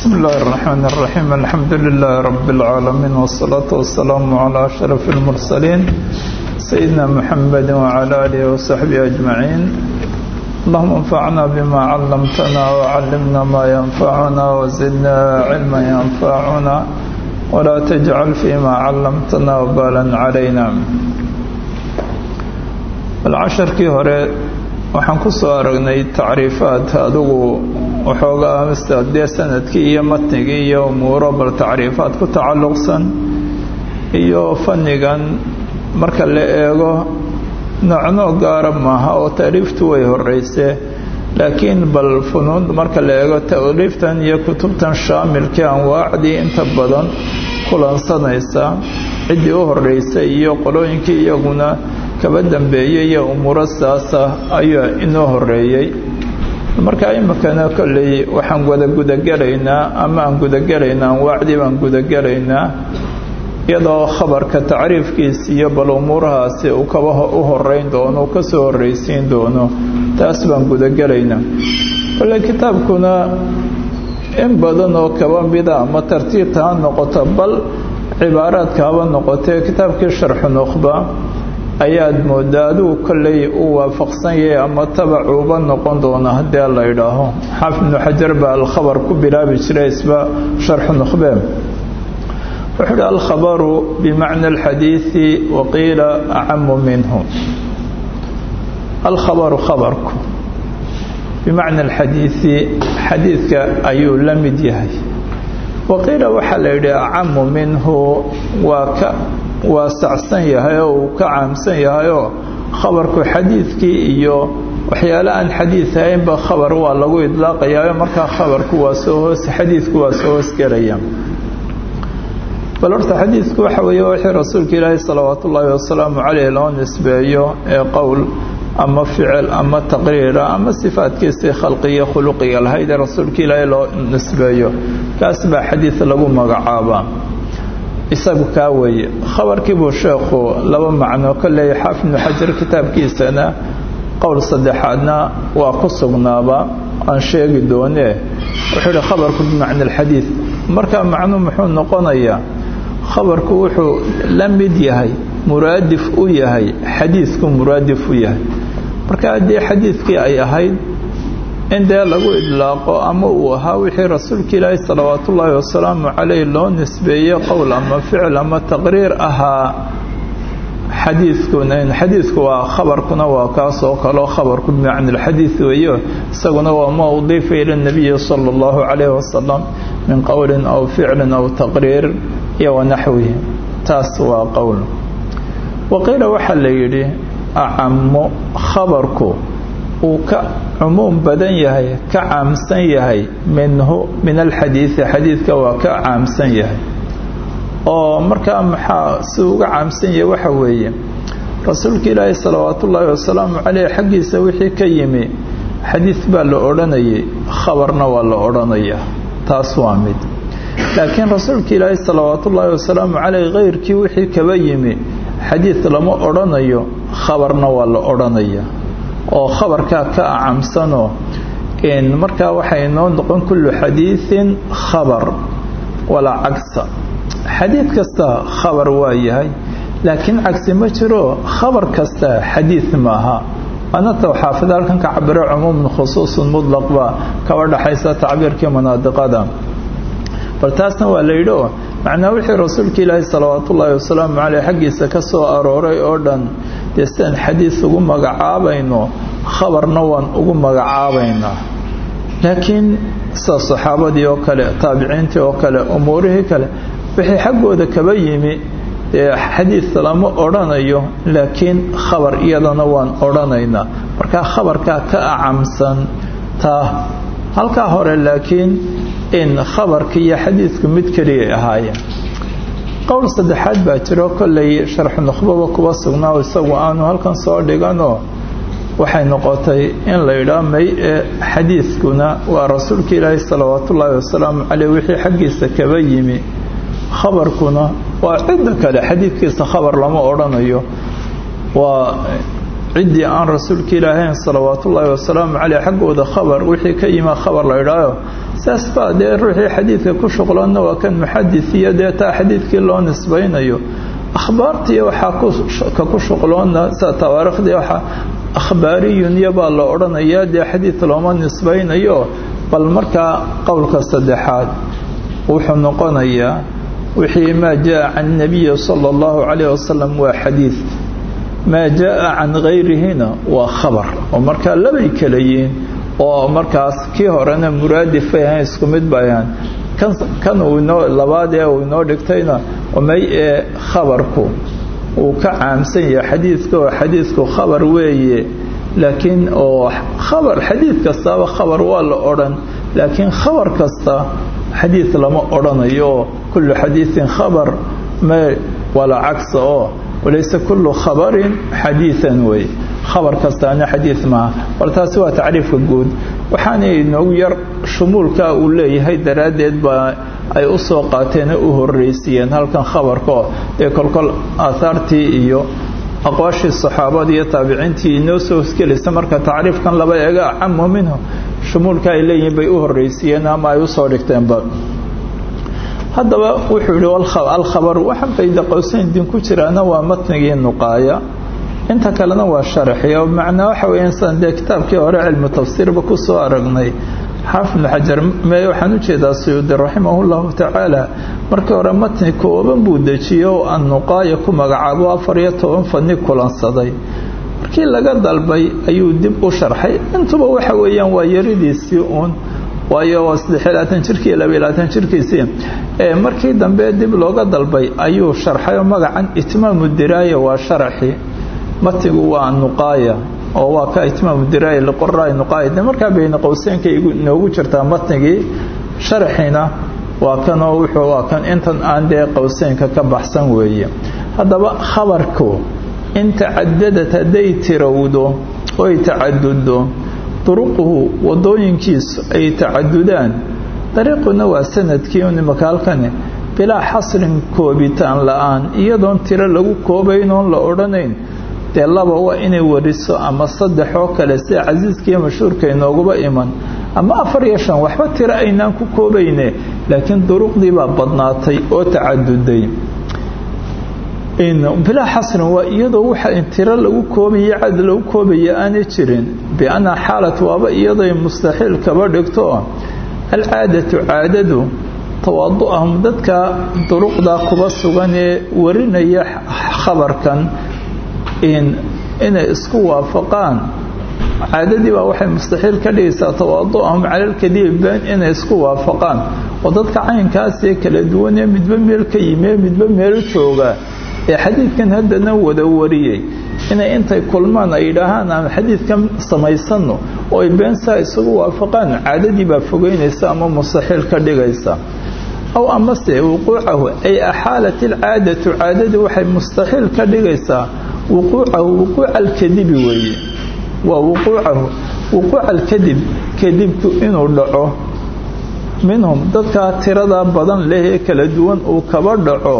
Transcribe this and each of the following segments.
بسم الله الرحمن الرحيم الحمد لله رب العالمين والصلاة والسلام على أشرف المرسلين سيدنا محمد وعلى آله وصحبه أجمعين اللهم انفعنا بما علمتنا وعلمنا ما ينفعنا وزدنا علما ينفعنا ولا تجعل فيما علمتنا وبالا علينا العشر كي هore waxaan ku soo aragnay tacriifaad adigu waxoogaa dee sannadkii iyo matnigii iyo umuuro bal tacriifaad ku tacalluqsan iyo fannigan marka la eego noocnoo gaara maaha oo taariiftu way horeysee laakiin bal funuun marka la eego taaliiftan iyo kutubtan shaamilkii anwaacdii inta badan kulansanaysa ciddii u horeysay iyo qolooyinkii iyaguna kaba dambeeyey iyo umuuro saasa ayaa inoo horeeyey marka iminkana kolley waxaan wada gudagelaynaa ama aan gudagelaynaa anwaacdii baan gudagelaynaa iyadoo khabarka tacriifkiisa iyo bal uu kaba u horeyn doono ka soo horreysiin doono taas baan gudagelaynaa kolley kitaabkuna in badan oo kaba mida ama tartiibta ha noqoto bal cibaaraadka haba noqotee kitaabkii sharxu nukhba ayaad moodaa adigu kolley uu waafaqsan ama tabacuuba noqon doona haddii la idhaaho xaafid ibnu xajar baa alkhabar ku bilaabi jiray isba sharxu nukhbe wuxuu uhi alkhabaru bimacna alxadiidi waqiila acamu minhu. Alkhabaru khabarku bimacna alxadiidi xadiidka ayuu la mid yahay. Waqiila waxaa la yidhi acamu minhu waa ka waasacsan yahay oo uu ka caamsan yahayoo khabarku xadiidkii iyo waxyaale aan xadiid ahaynba khabar waa lagu idlaaqayaayo markaa khabarku waa soo hoos xadiidku waa soo hoosgelaya bal horta xadiidku waxa weeye wixii rasuulka ilaahi salawaatu ullaahi wasalaamu caleyh loo nisbeeyo ee qowl ama ficil ama taqriira ama sifaadkiisii khalqiyo khuluqiga lahayd ee rasuulka ilaahi loo nisbeeyo. Kaas baa xadiid lagu magacaabaa isagu kaa weeye. Khabarkii buu sheekhu laba macno ka leeyahy xaafid ibnu xajar kitaabkiisana qowl saddexaadna waa ku sugnaaba aan sheegi doonee. Wuxuu ihi khabarku bimacna alxadiid markaa macnu muxuu noqonayaa khabarku wuxuu la mid yahay muraadif u yahay xadiidku muraadif u yahay. Marka haddii xadiidkii ay ahayd in dee lagu idlaaqo ama uu ahaa wixii rasuulka ilaahi salawaatu wasalaamu caleyh loo nisbeeyey qowl ama ficil ama taqriir ahaa xadiidkuna xadiidku waa khabarkuna waa kaas oo kaleo khabarku bimacna alxadiid weeyo. Isaguna waa ma ila nabiyi sala allahu calayhi wasalam min qowlin aw ficlin aw taqriir iyo wanaxwihi taas waa qowl. Waqiila waxaa la yidhi acamu khabarku uu ka cumuum badan yahay ka caamsan yahay minhu min alxadiidi xadiidka waa ka caamsan yahay. Oo markaa maxaa si uga caamsan yahay waxa weeye rasuulka ilaahi salawaatu ullaahi wasalaamu caleyh xaggiisa wixii ka yimi xadiid baa la odhanayay khabarna waa la odhanayaa taas waa mid. Laakiin rasuulka ilaahi salawaatu ullaahi wasalaamu caleyh keyrkii wixii kaba yimi xadiid lama odhanayo khabarna waa la odhanayaa oo khabarkaa ka acamsanoo markaa waxay noo noqon kullu xadiidin khabar walaa cagsa. Xadiid kasta khabar waa yahay laakiin cagsi ma jiro khabar kasta xadiid maaha. Anata xaafida halkan ka cabiro cumuumun khusuusun mudlaq baa kaba dhaxaysa tacbiirkii munaadiqada. Bal taasna waa la yidhi oo macnaa wixii rasuulka wasalaamu caleyh xaggiisa ka soo arooray oo dhan dee sidaan xadiid ugu magacaabayno khabarna waan ugu magacaabaynaa. Laakiin sida saxaabadii oo kale taabiciintii oo kale umuurihii kale wixii xaggooda kaba yimi dee xadiid lama odhanayo laakiin khabar iyadana waan odhanaynaa. Markaa khabarkaa ka acamsan taa halkaa hore laakiin in khabarka iyo xadiidku mid keliyay ahaayeen qowl saddexaad baa jiro kollay sharxu nukhbaba kuba sugnaa isagu aanu halkan soo dhiganoo waxay noqotay in la yidhaah may ee xadiidkuna waa rasuulka ilaahi salawaatu wasalaamu caleyh wixii xaggiisa kaba yimi. Khabarkuna waa cidda kale xadiidkiisa khabar lama odhanayo. Waa ciddii aan rasuulka ilaahayn salawaatullaahi wasalaamu caleyh xaggooda khabar wixii ka yima khabar la idhaayo saas baa dee ruuxii xadiidka ku shuqloonna waa kan muxadis iyo dee xadiidkii loo nisbaynayo. Akhbaartii waxaa ka ku shuqloonna sida tawaariikhdii waxaa akhbaariyun iyo baa la odhanayaa dee xadiid looma nisbaynayo bal markaa qowlka saddexaad wuxuu noqonayaa wixii maa jaa can nabiyi sala allahu calayh wasalam waa xadiid maa jaa can gayrihina waa khabar. Oo markaa labay kala oo markaas kii horena muraadifay ahayn isku mid bay ahaan kan uu inoo labaad ee uu inoo dhigtayna may ee khabarku uu ka caamsan yahay xadiidka oo xadiidku khabar weeye. Laakiin oo khabar xadiid kastaaba khabar waa la odhan laakiin khabar kasta xadiid lama odhanayo. Kullu xadiidin khabar ma wala cagsa oo walayse kullu khabarin xadiidan wey khabar kastaana xadiid maaha bal taasi waa tacriifka guud. Waxaanay noogu yar shumuulka uu leeyahay daraaddeed baa ay u soo qaateen u horreysiiyeen halkan khabarkaoo dee kolkol aahaartii iyo aqwaashii saxaabada iyo taabiciintii inoo soo hosgelaysa marka tacriifkan laba eega acamu minhu. Shumuulka ay leeyihiin bay u horreysiiyeen ama ay u soo dhigteenba haddaba wuxuu yihi alkhabar waxaan bayda qowsayn din ku jiraana waa matnigii nuqaaya inta kalena waa sharaxi oo macnaa waxa weeyaan dee kitaabkii hore cilmu tafsiirba ku soo aragnay. Xaafid ibnu xajar mee waxaan u jeedaa suyuudi raximahu tacaala markii hore matni kooban buu dejiyey oo annuqaaya ku magacaabo afar iyo toban fani kulansaday. Markii laga dalbay ayuu dib u sharxay. Intuba waxa weeyaan waa yaridiisii uun waayo waa saddexiy labaatan jirkii labaiy labaatan jirkiisii markii dambe dib looga dalbay ayuu sharxay oo magacan itmaamu diraaya waa sharaxi matigu waa nuqaaya oo waa ka itmaamu diraaya liqoraai nuqaaya. De markaa bayna qowseynka inoogu jirtaa matnigii sharaxina waa kan oo wuxuu waa kan intan aan dee qowseynka ka baxsan weeye. Haddaba khabarku in tacadadad hadday tirowdo oy tacaduddo duruquhu wadooyinkiisu ay tacadudaan dariiquna waa sannadkii unimaka halkani bilaa xasrin koobitaan la'aan iyadoon tiro lagu koobayn oon la odhanayn dee laba waa inay wariso ama saddex oo kale sida casiiskaiyo mashhuurka inooguba iman. Ama afar iyo shan waxba tiro aynaan ku koobayne laakiin duruqdii baa badnaatay oo tacaduday bilaa xasrin waa iyadoo waxa tiro lagu koobaya cad lagu koobaya aanay jirin. Bianna xaalat waaba iyaday mustaxiil kaba dhigto. Alcaadatu caadadu tawaadu'ahum dadka duruqda kuba sugan ee warinaya khabarkan inay isku waafaqaan. Caadadii baa waxay mustaxiil ka dhigaysaa tawaadu'ahum cala alkadibi been inay isku waafaqaan. Oo dadka caynkaasee kala duwanee midba meel ka yimie midba meel jooga ee xadiidkan haddana wada wariyey. Inay intay kulmaan ay yidhaahaan aan xadiidkan samaysano oo ay beensaa isugu waafaqaan caadadii baa fogeynaysa ama mustaxiil ka dhigaysa. Aw amase wuquucahu ay axaalat ilcaadatu caadadii waxay mustaxiil ka dhigaysaa wuquucahu wuquuca alkadibi weeye. Waa wuquucahu wuquuca alkadib kadibku inuu dhaco. Minhum dadkaa tiradaa badan leh ee kala duwan uu kaba dhaco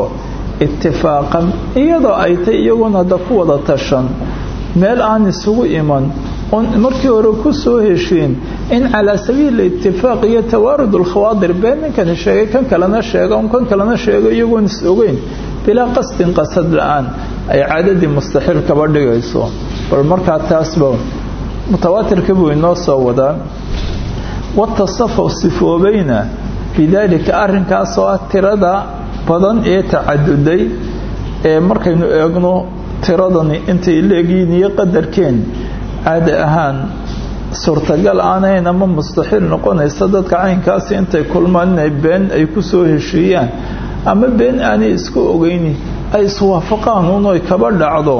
itifaaqan iyadoo ay tay iyagoon hadda wada tashan. Meel aan isugu iman oon markii hore ku soo heshiin in calaa sabiili itifaaq iyo tawaarud alkhawaadir been ninkani sheegay kan kalena sheega kan kalena sheego iyagoon is ogeyn bilaa qasdin qasad la'aan ay caadadii mustaxiil kaba dhigayso. Bal markaa taasba mutawaatirka buu inoo soo wadaa watasafa sifoobayna bidaalika arrinkaasoo ah tirada badan ee tacaduday ee markaynu eegno tiradani intay leegiin iyo qadarkeen caadi ahaan suurtagal aanayn ama mustaxiil noqonaysa dadka caynkaasi intay kulmaan inay been ay ku soo heshiiyaan ama been aanay isku ogeyni ay iswaafaqaan unoy kaba dhacdo.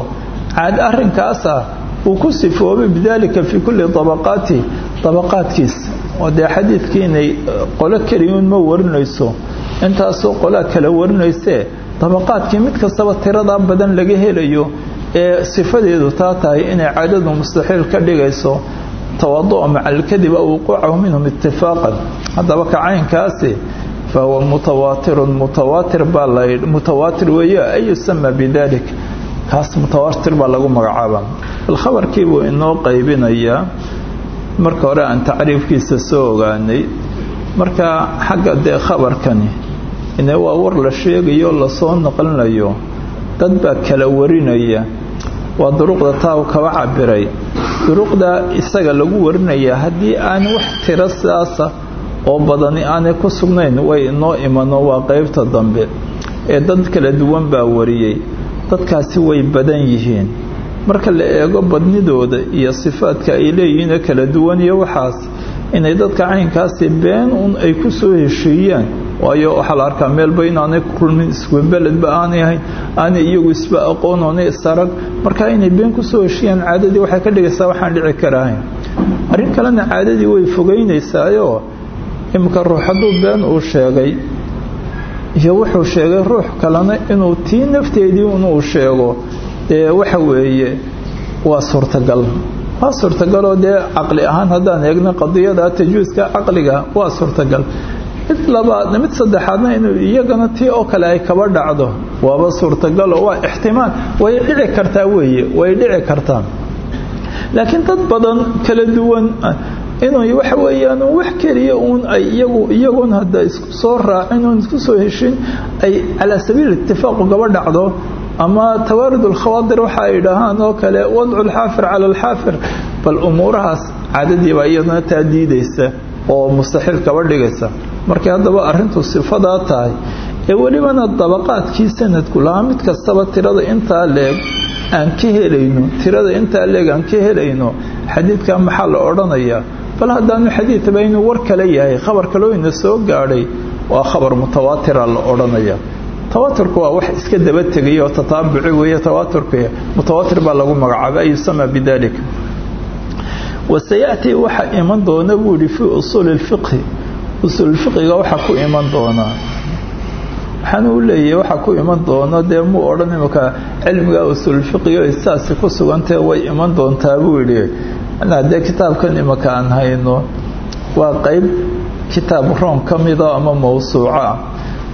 Caad arrinkaas ah uu ku sifoobay bidaalika fii kulli dabaqaati dabaqaadkiisa oo dee xadiidkii inay qolo keliyuun ma warinayso. Intaasoo qolaa kala warinaysee dabaqaadkii mid kastaba tiradaa badan laga helayo ee sifadeedu taa tahay inay caadadu mustaxiil ka dhigayso tawadu'a maca alkadib aw wuquucahu minhum itifaaqan haddaba ka caynkaasi fahuwa mutawaatirun mutawaatir baa la mutawaatir weeye ay yusama bidalik kaas mutawaatir baa lagu magacaabaa bal khabarkii buu inoo qaybinayaa marka hore aan tacriifkiisa soo ogaanay marka xagga dee khabarkani ine waa war la sheegayo la soo naqlinayo dad baa kala warinaya waa duruqda taa u kaba cabiray duruqda isaga lagu warinaya haddii aan wax tiro sidaasa oo badani aanay ku sugnayn way inoo imano waa qeybta dambe ee dad kala duwan baa wariyey. Dadkaasi way badan yihiin. Marka la eego badnidooda iyo sifaadka ay leeyihiinoo kala duwan iyo waxaas inay dadka caynkaasi been un ay ku soo heshiiyaan waayo waxaa la arkaa meelba inaanay kulmin isku beledba aanay ahayn aanay iyagu isba aqoon oonay isarag marka inay been ku soo heshiiyaan caadadii waxay ka dhigaysaa waxaan dhici karahayn arrin kalena caadadii way fogeynaysaayoo iminka ruux hadduu been uu sheegay iyo wuxuu sheegay ruux kalena inuu tii nafteedii inuu sheego dee waxa weeye waa suurtagal. Waa suurtagaloo dee caqli ahaan haddaan eegna qadiyada tajwiiska caqliga waa suurtagal. Mid labaadna mid saddexaadna inuu iyagana tii oo kale ay kaba dhacdo waaba suurtagaloo waa ixtimaal way dhici kartaa weeye way dhici kartaa laakiin dad badan kala duwan inuu waxa weeyaan wax keliya uun ay iyagu iyagoon hadda isku soo raacin oon isku soo heshin ay calaa sabiil itifaaqu gaba dhacdo. Ama tawaarid alkhawaadir waxa ay dhahaan oo kale wadcu alxaafir cala alxaafir bal umuurahaas caadadiibaa iyaduna taa diidaysa oo mustaxiil kaba dhigaysa. Markay haddaba arrintu sifadaa tahay. Ee welibana dabaqaadkii sanadku lahaa mid kastaba tirada intaa leeg aan ka helayno tirada intaa leeg aan ka helayno xadiidka maxaa la odhanayaa bal haddaanu xadiidba inuu war kale yahay. Khabar kaloo ina soo gaadhay waa khabar mutawaatira la odhanaya. Tawaaturku waa wax iska daba tegay oo tataabuci weeye tawaaturka mutawaatir baa lagu magacaabay ayusama bidalik. Wasayatii waxa iman doona buu yihi fii usuuli lfiqhi usuulfiqiga waxa ku iman doonaa waxaan u leeyahay waxa ku iman doono dee muu odhan imika cilmiga usuulfiqiga saasi ku sugantahe way iman doontaa buu dee kitaabkan imika aan hayno waa qeyb kitaab roon ka mida ama mawsuuca.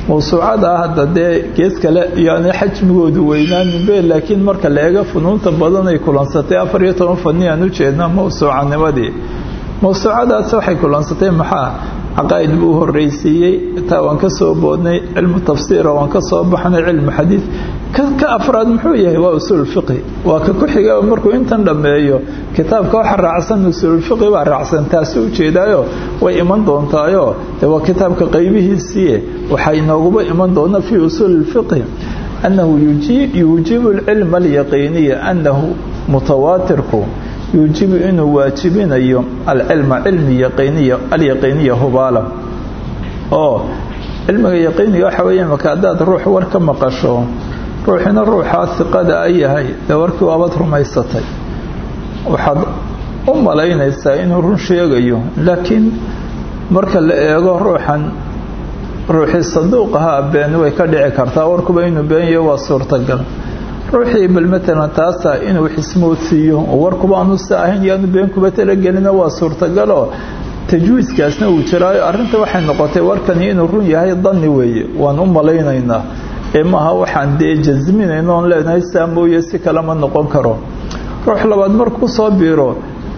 Mawsuucada ah hadda dee gees kale yani xajmigoodu weynaaninbe laakiin marka la eego funuunta badan ay kulansatay afar iyo toban fani aan u jeednaa mawsuucanimadii mawsuucadaas waxay kulansatay maxaa? Caqaa'id buu horreysiiyey taa waan ka soo boodnay cilmu tafsiira waan ka soo baxnay cilmu xadiid ka afraad muxuu yahay waa usuulfiqhi waa ka ku xiga markuu intan dhammeeyo kitaabka waxa raacsan usuulfiqhi baa raacsan taasi ujeedaayo way iman doontaayo. Dee waa kitaabka qaybihiisii waxaa inooguba iman doona fii usuuli lfiqhi annahu yuujibu alcilma alyaqiiniya annahu mutawaatirku. Yuujibu inuu waajibinayo alcilma cilmi yaqiiniya alyaqiiniya hubaala. Oo cilmiga yaqiiniga waxa weeye maka haddaad ruux war ka maqasho ruuxina ruuxaa hiqada a yahay dee warkii rumaysatay. Waxaad u malaynaysaa inuu run sheegayo laakiin marka la eego ruuxan ruuxii saduuq ahaa been way ka dhici kartaa warkuba inuu beenyayo waa suurtagal. Ruuxii bal matalan taasa inuu xismoodsiiyo oo warkuba aanu ahayn yaanu been talagelina waa suurtagaloo tajwiiskaasna uu jiraayo. Arrinta waxay noqotay warkani inuu run yahay danni weeye waan u malaynaynaa ee waxaan dee jasminayno oon leenahay saa mooye si kalema noqon karo. Ruux labaad markuu soo biiro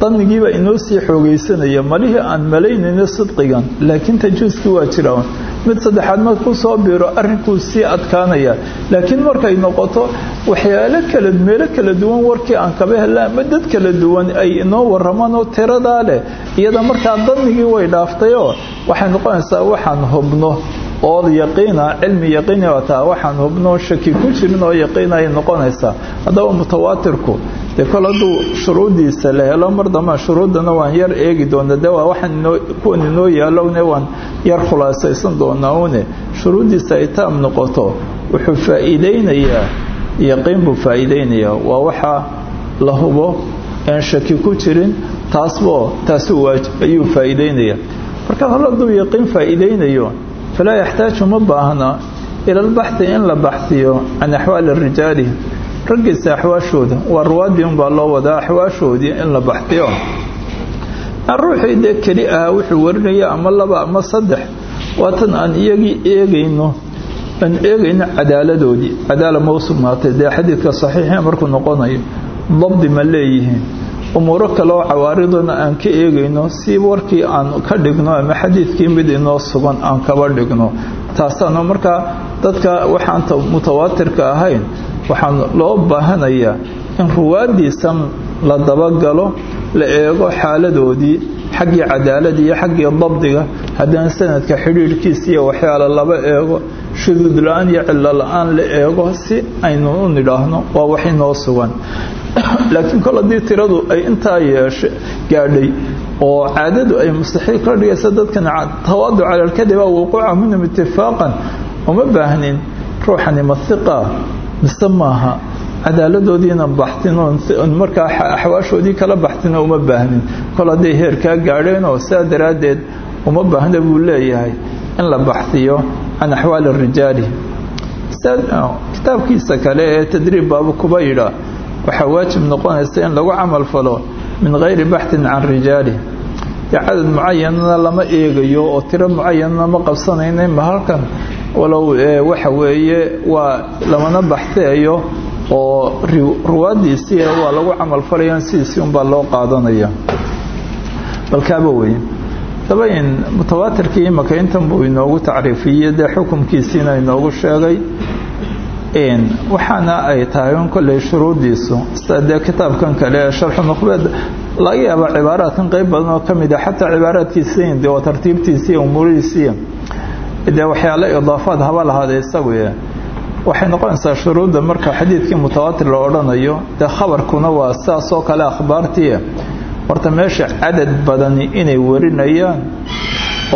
dannigiibaa inoo sii xoogaysanaya malihii aan malaynayno sidqigan laakiin tajwiiskii waa jiraan mid saddexaad markuu soo biiro arrinkuu sii adkaanaya. Laakiin markay noqoto waxyaalo kala meelo kala duwan warkii aan kaba hela ama dad kala duwan ay inoo waramaan oo tiradaa leh iyada markaa dannigii way dhaaftayoo waxay noqonaysaa waxaan hubno oo yaqiina cilmi yaqiini wataa waxaan hubno shaki ku jirin oo yaqiin ay noqonaysaa. Haddaba mutawaatirku. Dee kol hadduu shuruuddiisa la helo mar dambaa shuruuddana waan yar eegi doona de waa waxaan kuwan inoo yaalowne waan yar khulaasaysan doonaa une. Shuruuddiisa ay taam noqoto wuxuu faa'iideynayaa yaqiin buu faa'iideynayaa waa waxaa la hubo aan shaki ku jirin taasbo taasi ayuu faa'iideynayaa marka hol hadduu yaqiin faa'iideynayo falaa yaxtaaju ma baahna ila albaxthi in la baxhiyo can axwaali rijaali raggiisa axwaashooda waa ruwaadii unbaa loo wadaa axwaashoodii in la baxhiyo ruuxii dee keli ahaa wuxuu warinaya ama laba ama saddex waatan aan iyagii eegayno aan eegayno cadaaladoodii cadaala ma u sugnaatay dee xadiidka saxiixee markuu noqonayo dabdi ma leeyihiin umuuro kaleoo cawaariduna aan ka eegayno si warkii aan ka dhigno ama xadiidkii mid inoo sugan aan kaba dhigno. Taasaana markaa dadka waxaan mutawaatirka ahayn waxaan loo baahanayaa in ruwaadiisan la dabagalo la eego xaaladoodii xaggii cadaalada iyo xaggii dabdiga. Haddana sanadka xidhiidhkiisa iyo waxyaala laba eego shuduud la'aan iyo cillo la'aan la eego si aynu u nidhaahno waa wax inoo sugan laakiin kol haddii tiradu ay intaa yeesha gaadhay oo caadadu ay mustaxiil ka dhigaysa dadkan tawaadu cala alkadiba wuquuca minhum itifaaqan uma baahnin ruuxani mathiqa mise cadaaladoodiina baxtin markaa axwaashoodii kala baxtina uma baahnin. Kol heerkaa gaadheen oo sidaa daraaddeed uma baahna buu leeyahay in la baxsiyo can axwaali rijaali. Kitaabkiisa kale ee tadriib baaba kuba yidhaa waxaa waajib noqonaysa in lagu camal falo min gayri baxtin can rijaali. Cadad mucayanana lama eegayo oo tiro mucayanana ma qabsanayna ma halkan. Walow waxa weeye waa lamana baxseeyo oo ruwaadiisii waa lagu camal falaya sidiisii unbaa loo qaadanaya. Balkaaba wey dabayn mutawaatirkii imaka intan buu inoogu tacriifiyey dee xukumkiisiina inoogu sheegay waxaana ay tahay un kolley shuruuddiisu sida dee kitaabkan kale ee sharxu nuqbeed laga yaaba cibaaraadkan qeyb badan oo ka mid a xataa cibaaraadkiisiin dee oo tartiibtiisii umuurihiisii dee waxyaale idaafaad haba lahaada isagu waxay noqonaysaa shuruudda marka xadiidkii mutawaatir la odhanayo dee khabarkuna waa sidaas oo kale akhbaartii horta meesha cadad badani inay warinayaan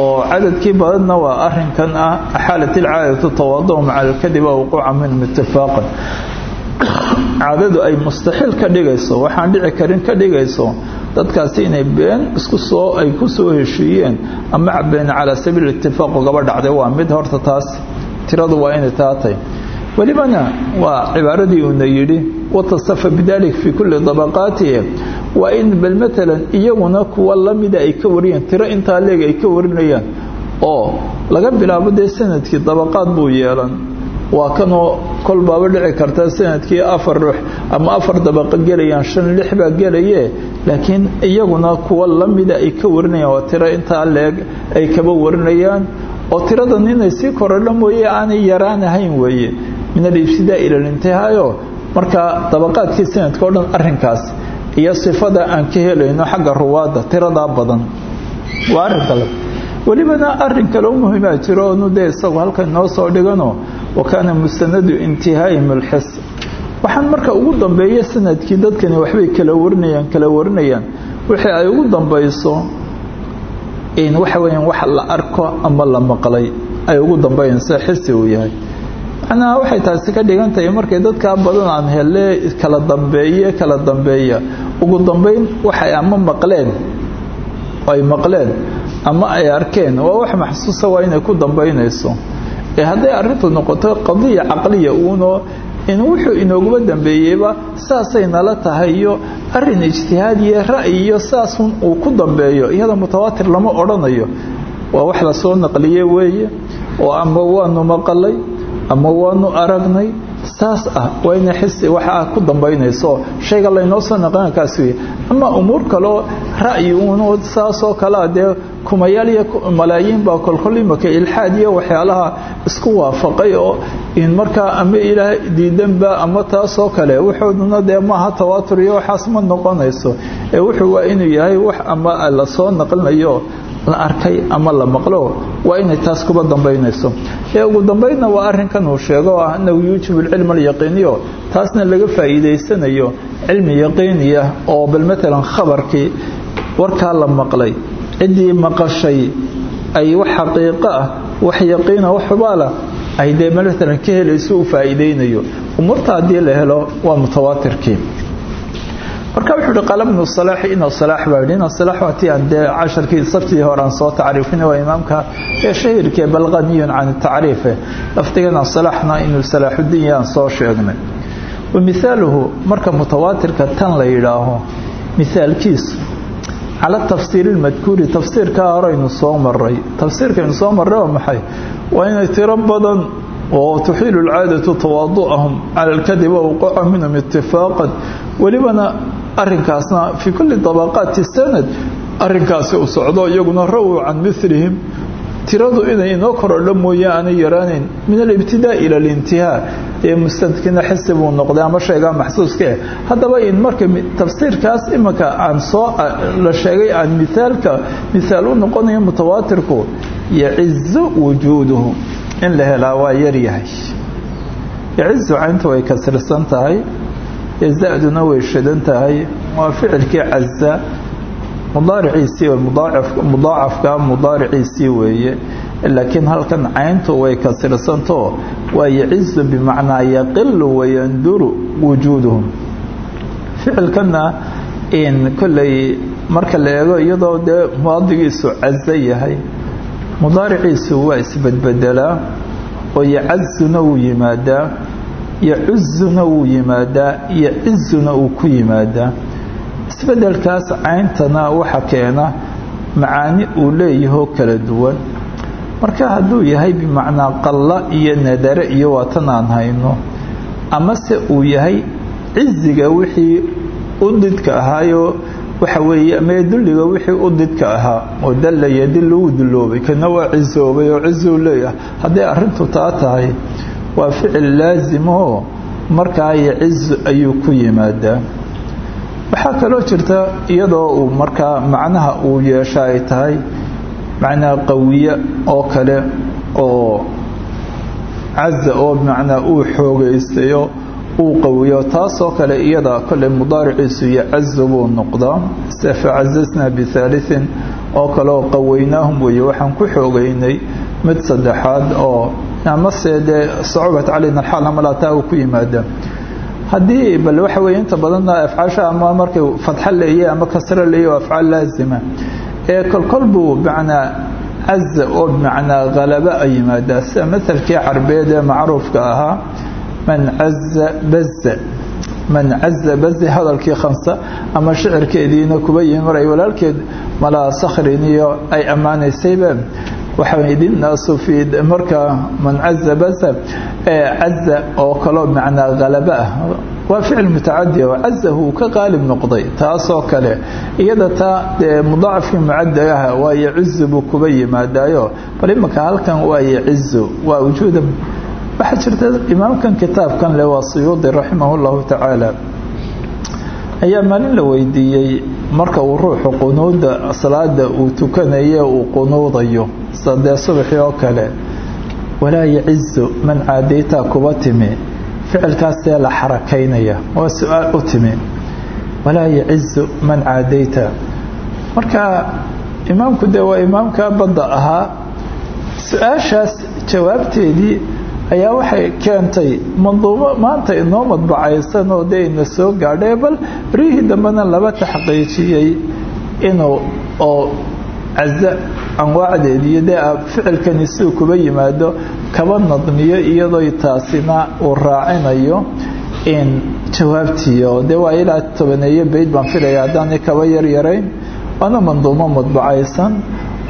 oo cadadkii badanna waa arinkan ah xaalat ilcaadatu tawaadu maca alkadiba wuquuca minhum itifaaqan caadadu ay mustaxiil ka dhigayso waxaan dhici karin ka dhigayso dadkaasi inay been isku soo ay ku soo heshiiyeen ama been calaa sabiil itifaaq ugaba dhacday waa mid horta taas tiradu waa inay taatay. Welibana waa cibaaradii uuna yidhi watasafa bidalik fii kulli dabaqaatihi. Waa in bal matalan iyaguna kuwa lamida ay ka wariyeen tiro intaa leeg ay ka warinayaan oo laga bilaabo dee sannadkii dabaqaad buu yeelan. Waa kanoo kol baaba dhici karta sannadkii afar ruux ama afar dabaqo gelayaan shan lix baa gelaye laakiin iyaguna kuwa lamida ay ka warinayaan waa tiro intaa leeg ay kaba warinayaan. Oo tiradan inay sii alintihaayo marka dabaqaadkii sanadka dhan arinkaas iyo sifada aan ka helayno xagga ruwaadda tiradaa badan. Waa arrin kale. Welibana arrin kale u muhiimaa jiro onu dee isagu halkan noo soo dhigano wa kaana mustanadu intihaayim alxis waxaan marka ugu dambeeya sannadkii dadkani waxbay kala warinayaan kala warinayaan. Wixii ay ugu dambayso waxa weyaan wax la arko ama la maqlay ay ugu dambeynayso xisi uu yahay macnaha waxay taasi ka dhigan tahay markay dadkaa badan aan hele kala dambeeye kala dambeeya ugu dambeyn waxay ama maqleen ay maqleen ama ay arkeen. Waa wax maxsuusa waa inay ku dambeynayso ee hadday arrintu noqoto qadiya caqliya uunoo in wuxuu inooguma dambeeyeyba saasay nala tahay iyo arrin ijtihaadiyo ra'yi iyo saasun uu ku dambeeyo iyada mutawaatir lama odhanayo. Waa wax la soo naqliye weeye oo ama waanu maqalay ama waanu aragnay saas ah waa xisi waxaa ku dambaynayso. Shayga laynoo soo naqlina kaas wey ama umuur kaleo ra'yi uunoo saasoo kalea dee kumayaal iyo malaayiin baa kolkol imaka ilxaad iyo waxyaalaha isku waafaqay oo in markaa ama ilaah diidanba ama taasoo kale wuxuuduna dee maaha tawaatur iyo waxaas ma noqonayso. Ee wuxuu waa inuu yahay wax ama la soo naqlinayo la arkay ama la maqlo waa inay taas kuba dambaynayso. Ee ugu dambaydna waa arrinkan uu sheego ah anahu yuujibu alcilm alyaqiiniyo taasna laga faa'iidaysanayo cilmi yaqiiniya oo bal matalan khabarkii warkaa la maqlay ciddii maqashay ay wax xaqiiqo ah wax yaqiina wax xubaala ay dee matalan ka helayso uu faa'iidaynayo. Umuurta haddii la helo waa mutawaatirkii marka wuxuu uhi qaala bnu salaax ina salaax baa yidhi. Ina salaax waa tii aan dee casharkii sabtii hore aan soo tacriifina waa imaamka ee shahirkee balqaniyun can tacriife lafdigana salaaxna inuu salaaxudiin yaan soo sheegnay. Wa mihaaluhu marka mutawaatirka tan la yidhaaho mihaalkiisu cala tafsiiri lmadkuuri tafsiirkaa horeynu soo maray tafsiirkaynu soo marray waa maxay? Waa inay tiro badan oo tuxiilu alcaadatu tawaadu'ahum cala alkadib wawqaca minhum itifaaqan welibana arinkaasna fii kulli dabaqaati sanad arinkaasi uu socdo iyaguna rawow can milihim tiradu inay inoo korodho mooye aanay yaraanayn min alibtidaa ila alintihaa. Ee mustadkina xisi buu ama sheegaa maxsuuskae haddaba in marka tafsiirkaas imanka aan soo la sheegay aan mithaalka mithaal u noqonayo mutawaatirku yacizu wujuuduhu. In la helaa waa yaryahay yacizu caynta way kasirsan tahay za-duna way shadan tahay waa ficilkii caza mudaariciisii mudaacafka mudaariciisii weeye. Laakiin halkan cayntu way kasirsanto waa yacizu bimacnaa yaqilu wayanduru wujuuduhum. Ficilkana in kolley marka la eego iyadoo dee muadigiisu cazo yahay mudaariciisu waa isbedbedelaa oo yacazuna wuu yimaadaa yacuzuna wuu yimaadaa yacizuna uu ku yimaadaa isbedelkaas cayntana waxa keena macaani uu leeyahoo kala duwan marka hadduu yahay bimacnaa qalla iyo nadare iyo waatan aan hayno amase uu yahay ciziga wixii u didka ahaayo waxa weeye mee dulliga wixii u didka ahaa oo dalla yadillu wuu dulloobay kana waa cisoobay oo cizuu leeyahay hadday arrintu taa tahay waa ficil laasimoo markaa yacizu ayuu ku yimaadaa. Waxaa kaloo jirta iyadoo uu macnaha uu yeesha ay tahay macnaa qawiye oo kale oo caza oo macnaa uu xoogaystayo uu qawiyo taasoo kale iyada kolley mudaariciisu yacazu buu noqdaa. Sida facazasnaa bihaaliin oo kaleoo qawaynaahum weeye waxaan ku xoogaynay mid saddexaad oo amase dee sacubat calayna alxaal amalaataa uu ku yimaada haddii bal waxa weeye inta badanna afcaasha ama markay fadxo leeyahy ama kasro leeyahy waa afcaal laazima. Ee kolkol buu macnaa caza oo bimacnaa halaba a yimaadaa. Sida matalkii carbeed ee macruufka ahaa man caza baza man caza bazi hadalkii khamsa ama shicirkeediina kuba yimi mar ay walaalkeed malaa sakhrin iyo ay ammaanaysayba waxaa idin naasu fii markaa man caza baza caza oo kaloo macnaa halaba ah waa ficil mutacadi oo cazahu ka qaalib noqday taasoo kale iyada taa mudaacafkii mucadagaha waa yacizu buu kuba yimaadaayo bal imanka halkan waa yacizu waa wujuuda waxaa jirta imaamkan kitaabkan le waa suyuudi raximah llahu tacaala ayaa maalin la weydiiyey. Marka uu ruuxu qunuuda salaada uu tukanaye uu qunuudayo. Sadee subaxii oo kale walaa yacizu man caadaytaa kuba timi. Ficilkaasee la xarakaynaya. Waa su'aal u timi. Walaa yacizu man caadayta. Marka imaamku dee waa imaamka badda ahaa. Su'aashaas jawaabteedii ayaa waxay keentay manduumo maanta inoo madbacaysan oo dee soo gaadhay bal berihii dambena laba taxqiijiyey inuu oo caza anwaacdeediiyo dee ficilkani siduu kuba yimaado kaba nadmiyo iyadoo taasina uu raacinayo in jawaabtii dee waa ilaa tobaneeyo bayd baan filaya haddaanay kaba yaryarayn waana manduumo madbacaysan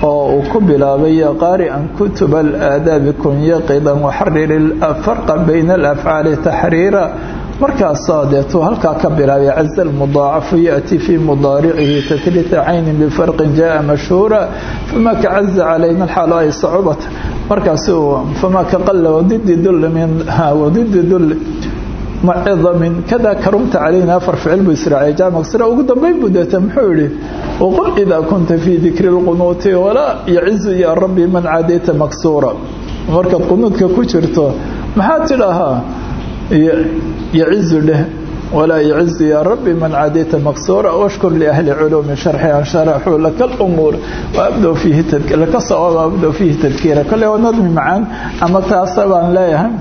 oo uu ku bilaabay qaari'an kutuba alaadaabi kun yaqidan waxariri farqa bayna alafcaali taxriira. Markaasaa deetuu halkaa ka bilaabay caza almudaacafu yaأti fii mudaaricihi tatliita caynin bifarqin jaءa mashhuura fama kacaza calayna alxaalo ay sacubat markaasuu fama kaqala wadidi dul min wadidi dul macidamin kada karumta calayna afar ficil buu israacay jaamac sira ugu dambayn buu deeta muxuu yihi waqul idaa kunta fii dikri lqunuuti walaa yacizu yaa rabbi man caadayta maksuura. Markaad qunuudka ku jirto maxaa tidhahaa yacizu dheh walaa yacizu yaa rabbi man caadayta maksuura washkur liahli culuumi sharxi an sharaxuu laka lumuur laka sawab abdow fiihi tadkiira. Kolley waa nadmi macaan ama taasa baan leeyahay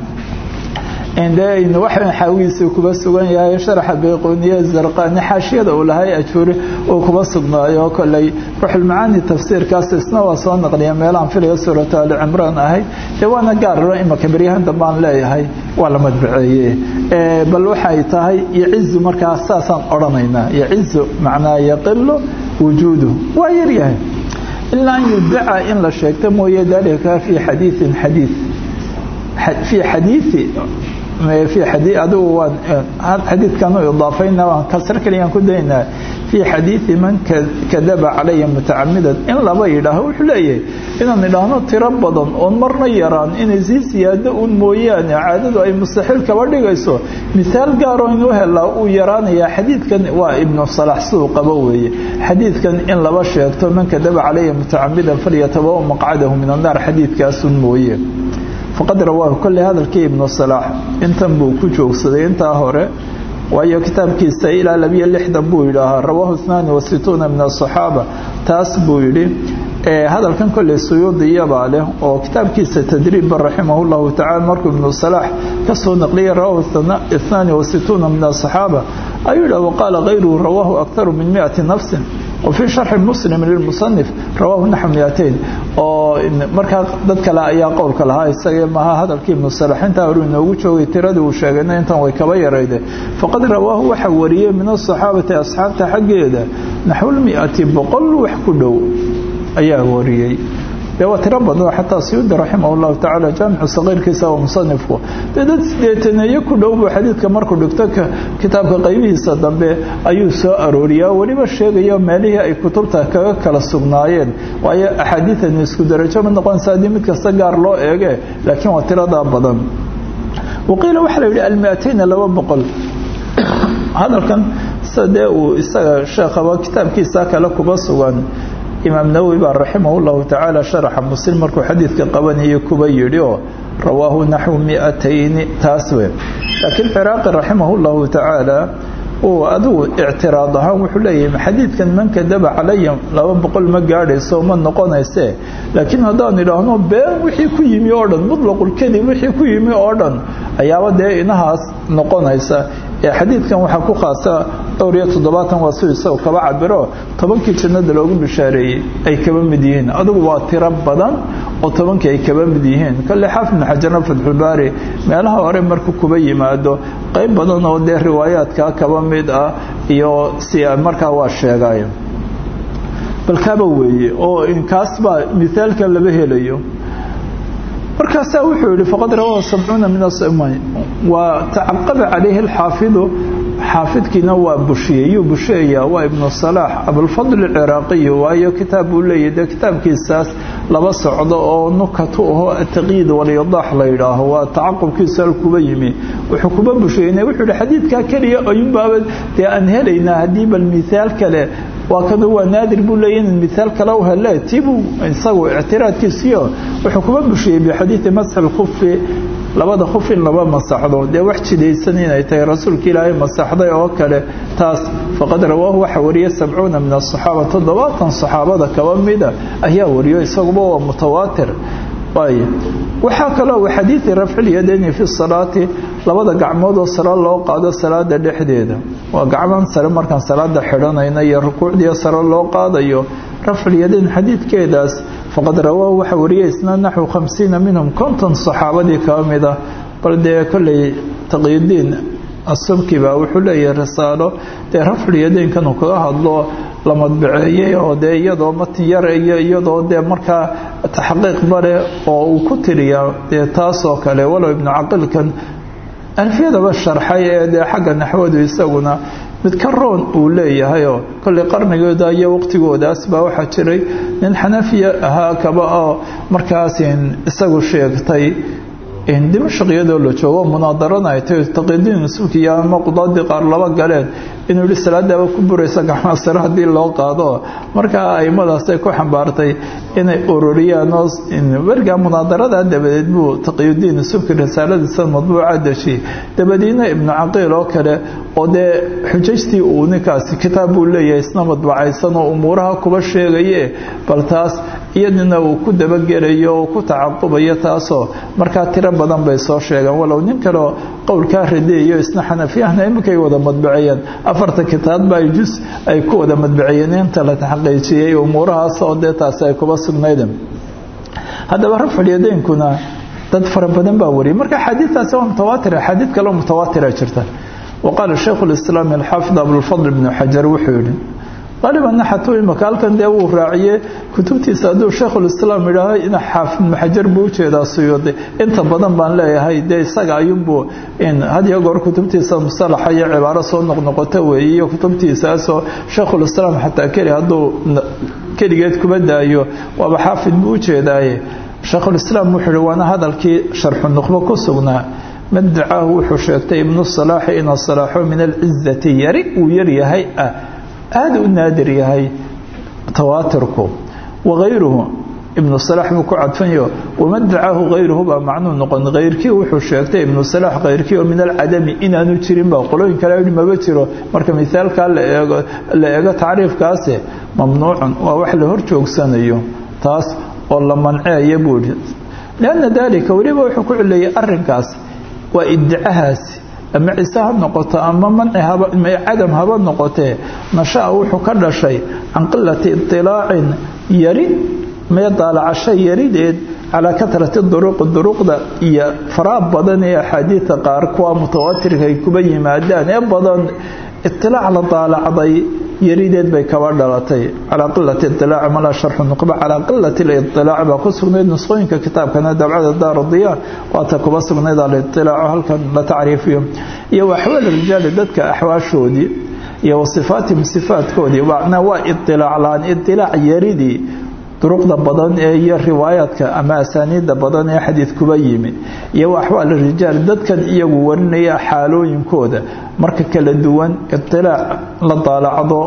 waxaan xaawigiisa kuba sugan yahay sharaxa bayquniye zarqani xaashiyada uu lahay ajuri uu kuba sugnaayo kolley ruuxulmacaani tafsiirkaas isna waa soo naqliya meelaan filaya suuratu ali cimraan ahay dee waana gaararo imaka beryahan dambaan leeyahay waa la madbaceeye bal waxay tahay yacizu markaa saasaan odhanaynaa yacizu macnaa yaqilu wujuudu waa yaryahay ilaa an yudacaa in la sheegto mooye dalika fii xadiiin xadii fii xadiii xadiidkan u idaafayna waan kasar kaliyan ku daynaa. Fii xadiidi man kadaba calaya mutacamidan in laba yidhaaho wuxuu leeyahay inaan idhaahno tiro badan oon marna yaraan inay sii siyaado uun mooyaane caadadu ay mustaxiil kaba dhigayso. Misaal gaaroo inuu helaa uu yaraanayaa xadiidkan waa ibnu salax siduu qabo weeye. Xadiidkan in laba sheegto man kadaba calaya mutacamidan falyatabawa maqcadahu min annaar xadiidkaasuun mooye faqad rawaahu kolle hadalkii ibnu salaax intan buu ku joogsaday intaa hore waayo kitaabkiisa ilaa labiyo lixdan buu yidhaahaa rawaahu inaani wasituuna min asaxaaba taas buu yidhi hadalkan kolley suyuudi iyabaa leh oo kitaabkiisa tadriibba raximahu llahu tacala markuu ibnu salaax kasoo naqliyay rawaahu inaani wasituuna min asaxaaba ayuu yidhah waqaala kayruhu rawaahu aktaru min miati nafsin وفي شرح مسلم للمصنف رواه نحو 200 oo marka dad kale ayaa qowlka lahaa isaga ma hadalkii ibn salax inta uu inoogu joogay tirada uu sheegay intan way kaba yarayde. Faqad rawaahu waxa wariyay min asxaabta asxaabta xageeda naxw 100 boqol wax ku dhow ayaa wariyay waa tiro badan xataa suyuudi raximah llahu tacaala jaamicu saqiirkiisa waa musanifku dee dad sideetaneeyo ku dhow buu xadiidka markuu dhigto kitaabka qaybihiisa dambe ayuu soo arooriyaa. Weliba sheegaya meelihii ay kutubta kaga kala sugnaayeen. Waayo axaadiidan isku darajo ma noqonaysa haddii mid kasta gaar loo eege laakiin waa tiradaa badan. Waqiila waxaa la yidhi almiatayna laba boqol. Hadalkan sidee uu isaga sheekhaba kitaabkiisa kale kuba sugan imaam nawowi baa raximah tacaala sharaxa muslim markuu xadiidka qabanayay kuba yidhi oo rawaahu naxwu miatayni taas we laakiin ciraaqi raximah llahu tacaala uu adigu ictiraad ahaan wuxuu leeyahay xadiidkan man kadaba laba boqol ma gaadhayso ma noqonayse. Laakiin haddaan idhaahno been wixii ku yimi oo dhan mutlaqulkadib wixii ku yimi oo dhan ayaaba dee inahaas noqonaysa. Ee xadiidkan waxaa ku khaasa dhowr iyo toddobaatan waa si isagoo kaba cabiro tobankii jannada loogu bishaareeyey ay kaba mid yihiin. Adigu waa tiro badan oo tobankii ay kaba mid yihiin. Kolle xaafid ibn xajarna fatxulbaari meelaha hore markuu kuba yimaado qayb badan oo dee riwaayaadkaa kaba mid ah iyo si markaa waa sheegaayo. Balkaaba weeye oo inkaas baa mithaalka laba helayo. Markaasaa wuxuu yihi faqad rawaahu sabcuuna min waa tacaqaba calayhi alxaafidu xaafidkiina waa bushiyey yuu waa ibnu salaax abulfadl ciraaqiy waayo kitaab buu leeyahy dee kitaabkiisaas laba socdo oo nukatu aho ataqyiid walyadaax la yidhaaho waa tacaqubkiisa kuba yimi. Wuxuu kuba busheeyna wuxuu yihi xadiidkaa keliya ayuunbaaba dee aan helaynaa haddii bal mithaal kale waa kanu waa naadir buu leeyahy in mithaal kale u hele tiibuu isagu ictiraadkiisiyo wuxuu kuba bushiyey bixadiidi masxi lkufi labada khuf in laba masaxdo. Dee wax jidaysan inay tahay rasuulka ilaahay masaxday oo kale taas faqad rawaahu waxa wariyay sabcuuna min asaxaaba toddobaatan saxaabada kaba mida ayaa wariyo isaguba waa mutawaatir. Waxaa kaloo xadiidi rafcilyadayni fi salaati labada gacmood oo sare loo qaado salaada dhexdeeda. Waa gacman sare markaan salaada xidhanayna iyo rukuucdiiyo sare loo qaadayo. Rafcilyadayn xadiidkeedaas faqad rawaahu waxaa wariyay isna naxwu khamsiina minhum konton saxaabadii kaba mid ah. Bal dee kolley taqyudiin asubki baa wuxuu leeyahay risaalo dee rafcilyadaynkan uu kaga hadlo la madbaceeyey oo dee iyadoo matin yar iyo iyadoo dee markaa taxqiiq male oo uu ku tiriyaa dee taasoo kale walow ibnu caqilkan alfiyadaba sharxay ee dee xagga naxwadu isaguna mid ka roon uu leeyahayoo kolley qarnigooda iyo waqtigoodaas baa waxaa jiray nin xanafiya ahaa kaba oo markaas isagu sheegtay dimashq iyadoo la joogo munaadarana ay tahay taqidiin ama qudaadii qaar laba galeen inuu yihi ku buraysa gacmaha sare haddii loo qaado markaa aimadaasay ku xambaartay inay ururiyaan oo berigaa munaadarada dabadeed buu taqiyudiin subki risaaladiisa madbuuca deshiyey dabadiina ibnu caqiil oo kale oo dee xujajtii uu ninkaasi kitaab buu leeyahay isna madbacaysan oo umuuraha kuba sheegaye bal taas iyadina uu ku dabagelayo ku tacaqubayo taasoo markaa tiro badan bay soo sheegeen. Walow nin kaleo qowlkaa radeeyo isna xanafiyahna iminkay wada madbaceeyeen afarta kitaabba ay jus ay ku wada madbaceeyeen inta la xaqiijiyey umuurahaas oo dee taasi ay kuba sugnayd haddaba rafcilyadeynkuna dad fara badan baa wariyay marka xadiidtaasi waa mutawaatir xadiid kaleo mutawaatira jirta. Waqaala shaykhu lislaam alxaafid abulfadl ibnu xajar wuxuu yihi qaalibanna xatuu imaka halkan dee wuu raaciye kutubtiisa hadduu sheikhulislaam idhaaho ina xaafid maxajar buu u jeedaa suyuudi inta badan baan leeyahay dee isaga ayuunbuu had iyo goor kutubtiisa musalaxa iyo cibaaro soo noqnoqota weeye iyo kutubtiisaasoo sheikhulislaam xataa keli hadduu keligeed kuma daayo. Waaba xaafid buu ujeedaaye sheikhulislaam wuxuu ihi waana hadalkii sharxu nuqbo ku sugnaa. Madacaahu wuxuu sheegtay ibnu salaaxi inuu salaaxo min alcizati yari uu yaryahay ah aada u naadir yahay tawaatirku wagayruhu ibnu salaax buu ku cadfanyo wamadacaahu hayruhu baa macnuu noqon hayrkii wuxuu sheegtay ibnu salaax hayrkii oo min alcadami inaanu jirin baa qolooyin kale yihi maba jiro. Marka mithaalkaa la eego la eego tacriifkaase mamnuucun waa wax la hor joogsanayo taas oo la manceeya buu yihi lianna daalika weliba wuxuu ku cileeyay arrinkaas waa iddicahaasi ama cise ha noqoto ama cadam haba noqotee nashaa wuxuu ka dhashay can qilati idilaacin yari mee daalacasho yarideed calaa katrati duruqi duruqda iyo faraa badan ee axaadiida qaar kuwa mutawaatirka ay kuba yimaadaan ee badan itilaac la daalacday yarideed bay kaba dhalatay. Calaa qilati iilaaci malaa sharxu nuqba. Calaa qilati liilaaci baa ku sugnayd nusqooyinka kitaabkana dabcada daarudiya waata kuba sugnayd aliilaacu halkan la tacriifiyo. Iyo axwaal rijaali dadka axwaashoodii iyo wasifaatihim sifaatkoodii macnaa waa iilaac iilaac yaridii duruqda badan ee iyo riwaayaadka ama asaaniidda badan ee xadiid kuba yimid iyo axwaal rijaal dadkan iyagu warinaya xaalooyinkooda. Marka kala duwan itilaac la daalacdo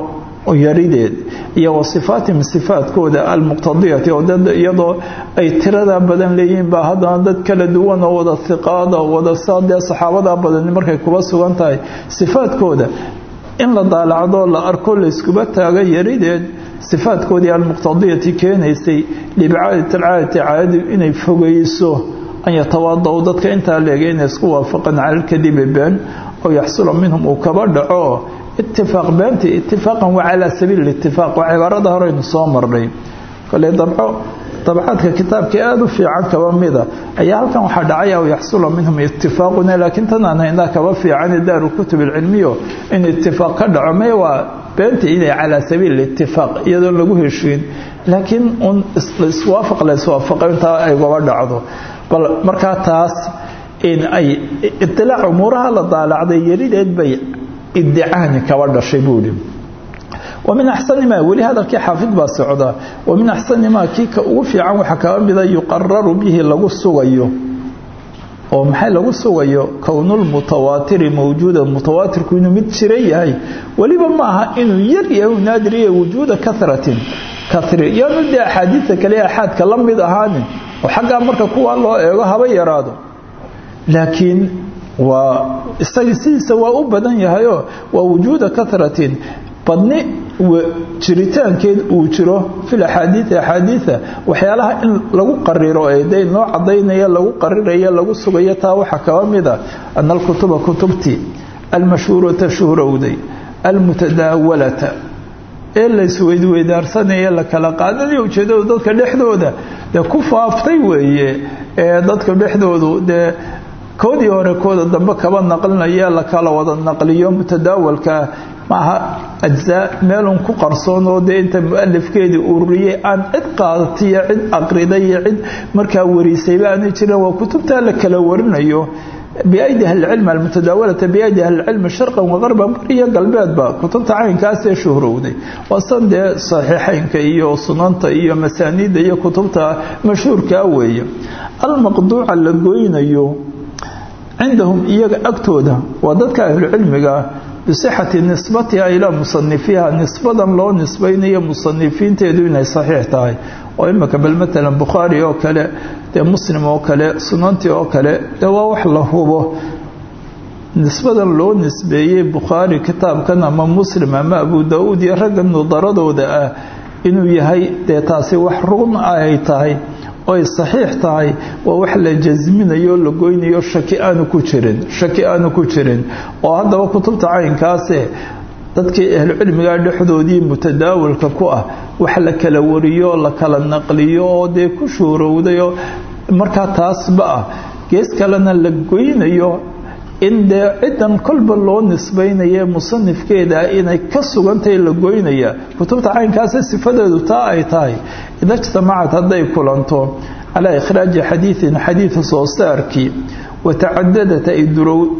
yarideed. Iyo wasifaatihim sifaadkooda almuqtadiyati oo dad iyadoo ay tirada badan leeyihiin baa haddana dad kala duwan oo wada hiqaada wada saadee saxaabada badan markay kuba sugan tahay. Sifaadkooda in la daalacdo la arko layskuba taaga yarideed sifaadkoodii almuqtadiyati keenaysay libcaadati alcaadati caadadu inay fogeyso an yatawaada-u dadka intaa leegay inay isku waafaqaan cala alkadibi been oo yaxsula minhum uu kaba dhaco. Itifaaq beentii itifaaqan waa calaa sabiili itifaaq waa cibaarada horeynu soo marnay. Kale dabco dabcaadka kitaabkii aada u fiican kaba mida ayaa halkan waxaa dhacay aw yaxsula minhum itifaaquna laakiin tan aan haynaa kaba fiican daaru kutub ilcilmiyo in itifaaq ka dhaco may waa beentii inay calaa sabiil itifaaq iyadoo lagu heshiin laakiin un iswaafaq la iswaafaqo intaa ay gaba dhacdo bal markaa taas in ay itilaac umuuraha la daalacday yarideed bay iddicaani kaba dhashay buuhi axsani maa weli hadalkii xaafid baa socdaa wamin axsani maa kii ka ugu fiican waxaa kaba mida yuqararu bihi lagu sugayo. Oo maxay lagu sugayo? Kownulmutawaatiri mawjuudan mutawaatirku inuu mid jira yahay. Weliba maaha inuu yar yahay naadir yahay wujuuda kahratin kahri yaanu dee axaadiidta kale axaadka la mid ahaanin oo xaggaa marka kuwa loo eego haba yaraado. Laakiin waa isaga sidiisa waa u badan yahayoo waa wujuuda kahratin badni jiritaankeed uu jiro fil axaadiidi axaadiida waxyaalaha in lagu qariro ee de noo cadaynaya lagu qarirayo lagu sugayo taa waxaa kaba mida. Ana alkutuba kutubtii almashhuurata shuhrowday almutadaawalata ee laysweydweydaarsanaya la kala qaadanayo ujeedadu dadka dhexdooda. Dee ku faaftay weeye ee dadka dhexdoodu dee koodii hore kooda dambe kaba naqlinaya la kala wada naqliyo mutadaawalkaa maaha ajzaa meelun ku qarsoon oo dee inta mualifkeedii ururiyey aan cid qaadatiyo cid aqriday iyo cid markaa warisayba aanay jirin waa kutubtaa la kala warinayo. Biaydi ahlicilmi almutadaawalata biaydi ahlicilmi sharqan wagarban bariyo galbeedba kutubta caynkaasee shuhrowday waasan dee saxiixeynka iyo sunanta iyo masaaniidda iyo kutubta mashhuurkaa weeye. Almaqduuca la goynayo cindahum iyaga agtooda waa dadka ahlucilmiga bisixati nisbatiha ilaa musanifiha nisbadan loo nisbaynayo musanifiinteedu inay saxiix tahay oo imika bal matalan bukhaari oo kale dee muslim oo kale sunantii oo kale dee waa wax la hubo nisbadan loo nisbeeyey bukhaari kitaabkan ama muslim ama abu da'uud iyo ragga nudaradooda ah inuu yahay dee taasi wax run ay tahay oy saxiix tahay waa wax la jasminayo la goynayo shaki aanu ku jirin shaki aanu ku jirin. Oo haddaba kutubta caynkaase dadkii ahlucilmiga dhexdoodii mutadaawalka ku ah wax la kala wariyo la kala naqliyo oo dee ku shuurowday oo markaa taasba ah. Gees kalena la goynayo in dee ciddan kolba loo nisbaynaya musanifkeeda inay ka sugantahay la goynaya. Kutubta caynkaasa sifadeedu taa ay tahay. Ida ijtamacad hadday kulanto calaa ikhraaji xadiidin xadiida soo saarkii watacadadat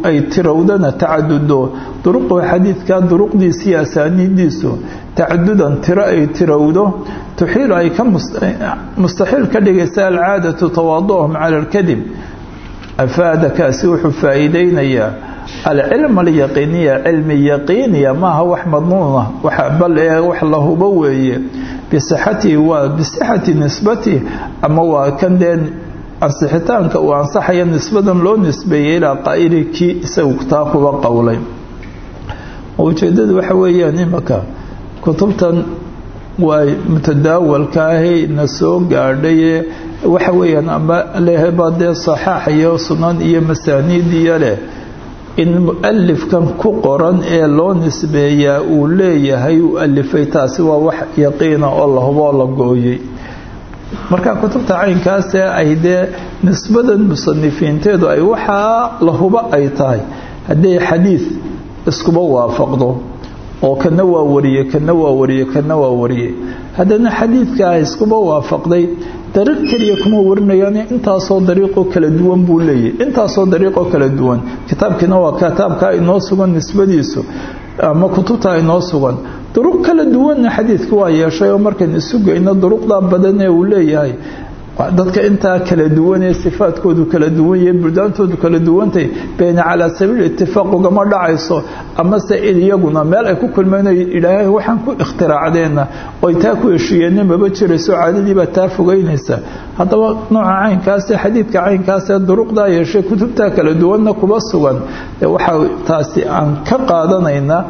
ay tirowdana tacadudo duruqu xadiidka duruqdiisiiyo asaaniidiisu tacadudan tiro ay tirowdo tuxiilu ay mustaxiil ka dhigaysa alcaadatu tawaaduhum cala alkadib afaada kaasi wuxuu faa'iideynayaa alcilm alyaqiiniya cilmi yaqiiniya maaha wax madnuuna bal ee wax la hubo weeye bisixatihi waa bisixati nisbatihi ama waa kan dee ansixitaanka uu ansaxaya nisbadan loo nisbeeyey ilaa qaa'ili isagu taa kuba qowlay ujeedadu waxa weeyaan imaka kutubtan waa mutadaawalka ahi na soo gaadhaye waxa weeyaan ama lehba dee saxaax iyo sunan iyo masaaniidiyo leh in mu'alifkan ku qoran ee loo nisbeeyaa uu leeyahay uu alifay taasi waa wax yaqiina oo la huboo la gooyey. Marka kutubta caynkaasee ay dee nisbadan musanifiinteedu ay waxaa la hubo ay tahay hadday xadiid iskuba waafaqdo oo kana waa wariyey kana waa wariyey kana waa wariyey haddana xadiidka ah iskuba waafaqday dariiq keliya kuma warinayaan intaasoo dariiqoo kala duwan buu leeyahy intaasoo dariiqoo kala duwan. Kitaabkiina waa kitaabkaa inoo sugan nisbadiisu ama kutubta inoo sugan. Duruq kala duwanna xadiidka waa yeeshay oo markayn isu geyno duruqdaa badan ee uu leeyahay dadka intaa kala duwan ee sifaadkoodu kala duwan yahe buldaantoodu kala duwantay bayna calaa sabiil itifaaq ugama dhacayso. Amase iyaguna meel ay ku kulmeen ilaahay waxaan ku ikhtiraacdeenna oy taa ku heshiiyeenna maba jirayso caadadiibaa taa fogeynaysa haddaba nooca caynkaasee xadiidka caynkaasee duruqdaa yeeshay kutubtaa kala duwanna kuba sugan. Waxaa taasi aan ka qaadanaynaa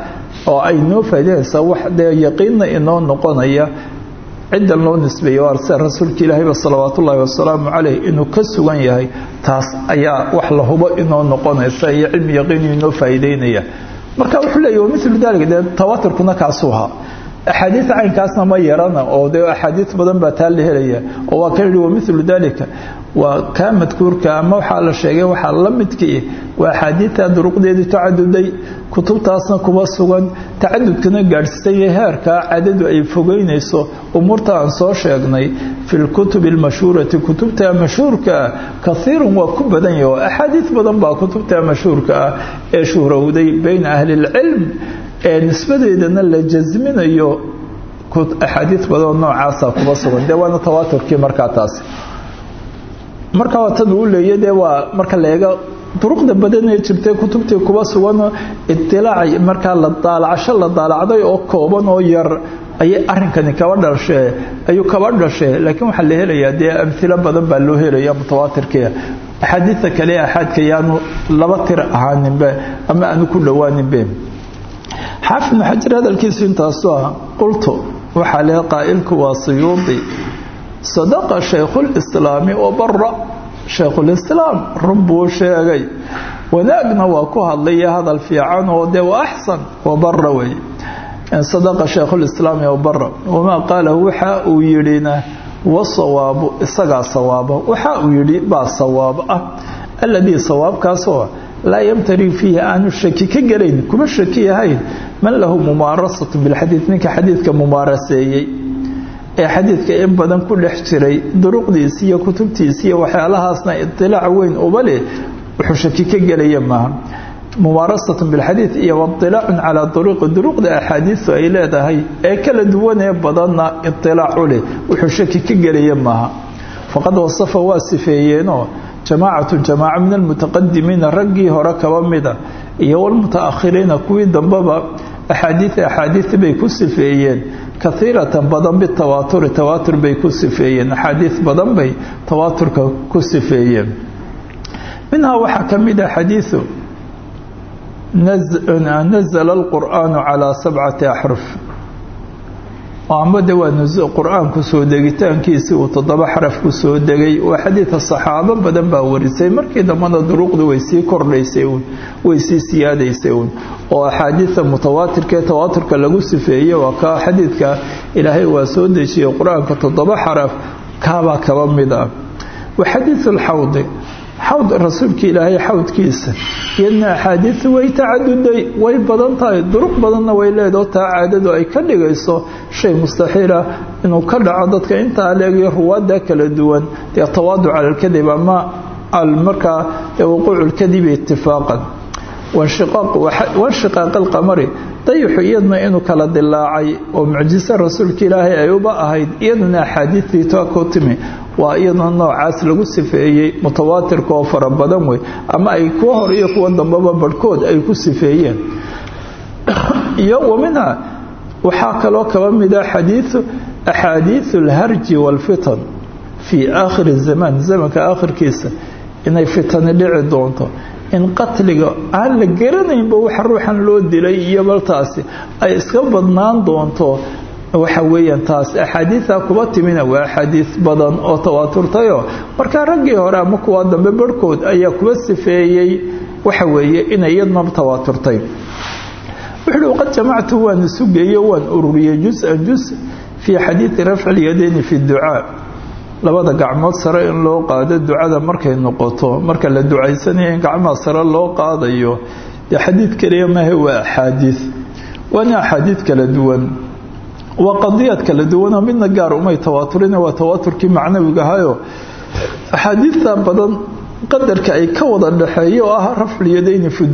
oo ay noo faa'idaynaysaa wax dee yaqiinna inoo noqonaya ciddan loo nisbeeyey waa sida rasuulka ilaahayba salawaat ullaahi wasalaamu caleyh inuu ka sugan yahay taas ayaa wax la hubo inoo noqonaysa iyo cilmi yaqiini inoo faa'iideynaya. Marka wuxuu leeyahy wa milu dee tawaaturkuna kaasuu ahaa axaadiid caynkaasna ma yarana oo dee axaadiid badan baa taa la oo waa kan yihi wa milu dalika waa kaa madkuurka ama waxaa la sheegay waxaa la midkii waa axaadiidta duruqdeedii tacaduday kutubtaasna kuba sugan tacadudkana gaadhsiisaya heerkaa cadadu ay fogeynayso umuurta aan soo sheegnay fi lkutubi almashhuurati. Kutubta mashhuurka ah kaiirun ku badan yahi oo axaadiid badan baa kutubta mashhuurka ah ee shuhrowday bayna ahli lcilm ee nisbadeedana la jasminayo axaadiid badanoo noocaasa kuba sugan. Dee waana tawaaturkii markaa taasi. Marka waa tan uu leeya dee waa marka leega duruqda badan ee jirtay kutubtii kuba sugan itilaac markaa la daalacasho la daalacday oo kooban oo yar ayay arrinkani kaba dhashee ayuu kaba dhashee laakiin waxaa la helayaa dee amhilo badan baa loo helaya mutawaatirkia axaadiidta kale axaadka yaanu laba tir ahaaninbe ama aanu ku dhowaaninbe xaafid ibnu xajar hadalkiisu intaasu ah qultu waxaa lee qaa'ilku waa siyuudi sadaqa shaykhulislaami oo bara shaykhulislaam run buu sheegay wanaagna waa ku hadlaya hadal fiican oo dee wa axsan wa bara wey. Sadaqa shaykhulislaami oo bara wamaa qaalahu waxa uu yidhina wasawaabu isagaa sawaaba. Waxa uu yidhi baa sawaab ah. Alladii sawaabkaasoo laa yamtari fiihi aanu shaki ka gelayn kuma shaki yahayn man lahu mumaarasatu bilxadiid ninka xadiidka mumaaraseeyey ee xadiidka in badan ku dhex jiray duruqdiisi iyo kutubtiisi iyo waxyaalahaasna itilaac weyn uba leh wuxuu shaki ka gelaya maaha mumaarasatun bilxadiid iyo wailaacun calaa duruqi duruqda axaadiistu ay leedahay ee kala duwan ee badanna itilaacu leh wuxuu shaki ka gelaya maaha faqad wasafa waa sifeeyeenoo jamaacatu jamaaca min almutaqadimiina raggii hore kaba mida iyo walmutaakhiriina kuwii dambeba axaadiia axaadiid bay ku sifeeyeen. Kaiiratan badan bitawaaturi tawaatur bay ku sifeeyeen. Axaadiid badan bay tawaaturka ku sifeeyeen. Minhaa waxaa ka mid a xadiiu nazla alqur'aanu calaa sabcati axruf ambade waa qur'aanku soo degitaankiisii uu toddoba xaraf ku soo degay. Waa xadiida saxaabo badan baa warisay. Markii dambana duruqdu way sii kordhaysay uun way sii siyaadaysay uun. Oo axaadiida mutawaatirka ee tawaaturka lagu sifeeyey waa ka xadiidka ilaahay waa soo dejiyey qur'aanka toddoba xaraf kaabaa kaba mid ah. Wa xadiidu alxawdi xawd rasuulka ilaahay xawdkiisa. Iyadna axaadiidu way tacaduday way badan tahay duruq badanna way leedaho taa caadadu ay ka dhigayso shay mustaxiila inuu ka dhaco dadka intaa leegiyo ruwaada kala duwan. Dee tawaaduc cala alkadib ama markaa wuquucu lkadibi itifaaqan wanshiqaaq alqamari. Dayixu iyadna inuu kala dilaacay oo mucjiso rasuulka ilaahay ay uba waa iyaduna noocaas lagu sifeeyey mutawaatirka oo fara badan wey ama ay kuwa hor iyo kuwa dambaba barhkood ay ku sifeeyeen. Iyo wa minha waxaa kaloo kaba mida xadiiu axaadiiu alharji waalfitan fii aakhiri zamaan zamanka aakhirkiisa. Inay fitani dhici doonto. In qatliga aan la garanaynba waxa ruuxan loo dilay iyo baltaasi ay iska badnaan doonto waxa weeyaan taas axaadiida kuba timina waa axaadiis badan oo tawaaturtayo. Markaa raggii hore ama kuwa dambe barhkood ayaa kuba sifeeyey waxa weeye inay iyadna tawaaturtay. Wuxuuhi waqad jamactu waan isu geeyo waan ururiyey jus-an jus fii xadiidi rafci lyadayni fi ducaa. Labada gacmood sare in loo qaado ducada markay noqoto marka la ducaysanaya in gacmaha sare loo qaadayo dee xadiid keliya maahe waa axaadiid waana axaadiid kala duwan waa qadiyaad kala duwanoo midna gaar umay tawaaturina waa tawaaturkii macnawigahayo axaadiidta badan qadarka ay ka wada dhaxeeyo oo ah rafculyadayni fi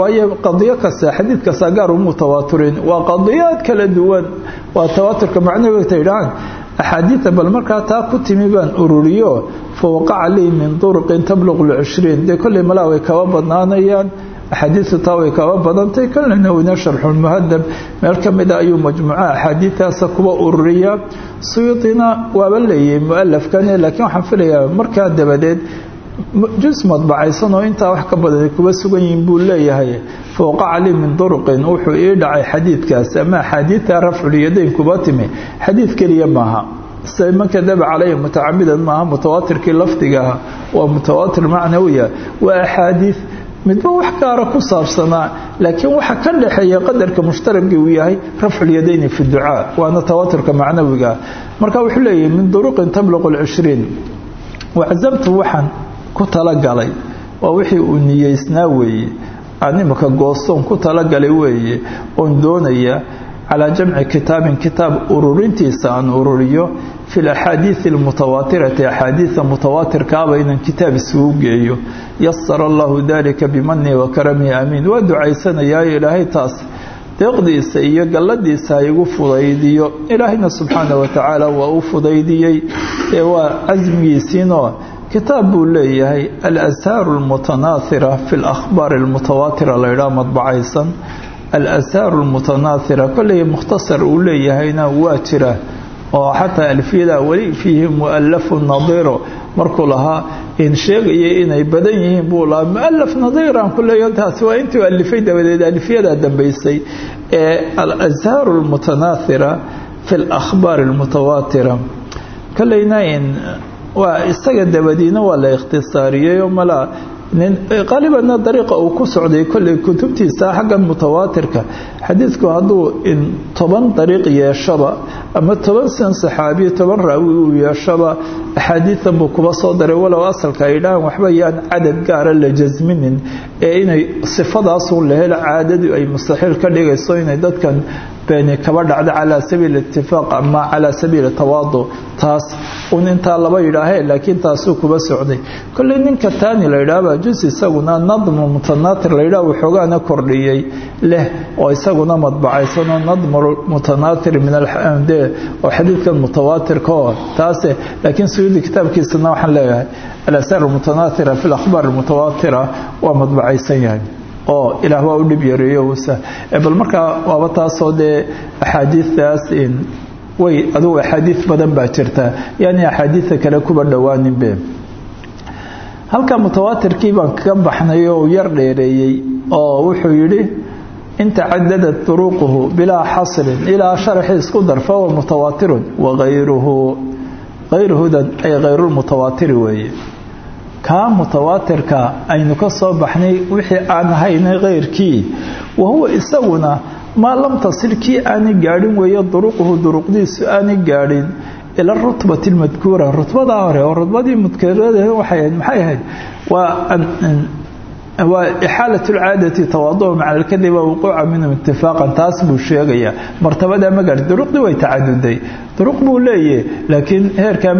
waayo qadiyo kasta xadiid kasta tawaaturin waa qadiyaad kala duwan. Waa tawaaturka macnawiga taydhahaan axaadiida bal markaa taa ku timi ururiyo fa waqaca min duruqin tabluqu lcishriin dee kolley malaa way kaba badnaanayaan axaadiistu taa way kaba badantay kolleyna weyna sharxulmuhadab meel ka mida ayuu majmuuca axaadiidtaasa kuba ururiyaa suyuudina waaba leeyay mualafkane laakiin waxaan filayaa markaa dabadeed jus madbacaysan oo intaa wax ka badan kuba sugan yihiin buu leeyahay. Fawqaca lii min duruqin wuxuu ii dhacay xadiidkaas ama axaadiidta rafculyadayn kuba timi. Xadiid keliya maaha. Sida man kadaba caleyhi mutacamidan maaha mutawaatirkii lafdigaah waa mutawaatir macnawiya. Waa axaadiid midba wax gaara ku saabsanaa laakiin waxa ka dhexeeya qadarka mushtaragii uu yahay rafculyadayni fi ducaa waana tawaaturka macnawiga. Marka wuxuu leeyahay min duruqin tabluqu lcishriin wacsamtu waxaan ku talagalay waa wixii uu niyeysnaa weeye. Aan imika goostoon ku talagalay weeye oon doonaya calaa jamci kitaabin kitaab ururintiisa aan ururiyo fi laxaadiidi almutawaatirati axaadiida mutawaatirkaaba inaan kitaab isugu geeyo. Yasara allahu dalika bimanii wa karamihi aamiin waa ducaysanayaayo ilaahay taas deeqdiisa iyo galladiisa ha igu fudaydiyo. Ilaahayna subxaana wa tacaala waa u fudaydiyey. Ee waa casmigiisiinoo kitaab buu leeyahay alashaaru almutanaahira fi alakhbaar almutawaatira laydhaha madbacaysan alashaaru almutanaahira kolley mukhtasar uu leeyahayna waa jira oo xataa alfiyada weli fiihi mualafu nadiiro markuu lahaa in sheegaya inay badan yihiin buu lahaa mualaf nadiiraan ku leeya taasi waa intuu alifay dabadeed alifyadaa dambaysay ee alashaaru almutanaahira fi alakhbaar almutawaatira kolleyna in waa isaga dabadiina waa la ikhtisaariyey malaa qaalibanna dariiqa uu ku socday kolley kutubtiisa xaggan mutawaatirka. Xadiidku hadduu toban dariiq yeeshaba ama toban san saxaabiyo toban raawi uu yeeshaba axaadiidan buu kuba soo daray. Walow asalka ay dhahaan waxba yaan cadad gaara la jasminin ee inay sifadaasun la helo caadadu ay mustaxiil ka dhigayso inay dadkan beeni kaba dhacda calaa sabiili itifaaq ama calaa sabiili tawaadu taas un intaa laba yidhaahee laakiin taasuu kuba socday. Kolley ninka taani la yidhaahba jus isaguna nadmu mutanaatir la yidhaha waxoogaana kordhiyey leh oo isaguna madbacaysanoo nadmu mutanaatir min alde oo xadiidkan mutawaatirka oo taase laakiin suyuudi kitaabkiisana waxaan leeyahay alasaar almutanaatira fi alakhbaar almutawaatira waa madbacaysan yahay oo ilaah waa u dhib yareeyo usa bal markaa waaba taasoo dee axaadiidtaas way adugu axaadiid badan baa jirta. Yani axaadiidta kale kuba dhowaaninbe halka mutawaatirkii baan kaga baxnay oo yar dheereeyey oo wuxuu yidhi in tacadadat duruquhu bilaa xasrin ilaa sharaxi isku dar fahuwa mutawaatirun wagayruhu hayruhudan ay hayrulmutawaatiri weeye kaa mutawaatirka aynu ka soo baxnay wixii aan ahaynay keyrkii wahuwa isaguna maa lam tasil kii aanay gaadhin weeye duruquhu duruqdiisu aanay gaadhin ila rutbati lmadkuura. Rutbadaa hore oo rutbadii mudkarada waxay maxay ahayd? Waa waa ixaalat lcaadati tawaadu maca alkadib wuquuca minhum itifaaqan taas buu sheegayaa. Martabada magaar duruqdii way tacaduday duruq buu leeyahy laakiin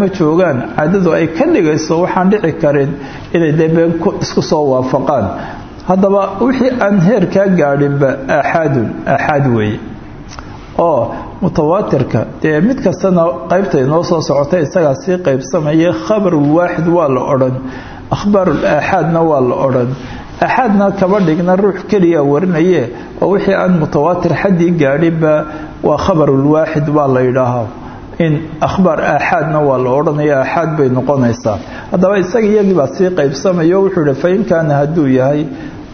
ma joogaan. Caadadu ay ka dhigayso waxaan dhici karin inay dee been isku soo waafaqaan. Haddaba wixii aan heerkaa gaadhinba aaxaadun aaxaad weeye. Oo mutawaatirka dee mid kastana qaybta inoo soo socota isagaa sii qaybsamaya khabarulwaaxid waa la odhan. Akhbaarul aaxaadna waa la axaadna kaba dhigna ruux keliya warinaye oo wixii aan mutawaatir xaddii gaadhinba waa khabarulwaaxid baa la yidhaahaa. In akhbaar aaxaadna waa la odhanaya aaxaad bay noqonaysaa. Haddaba isaga iyagiibaa sii qaybsamaya o wuxuu ihi fain hadduu yahay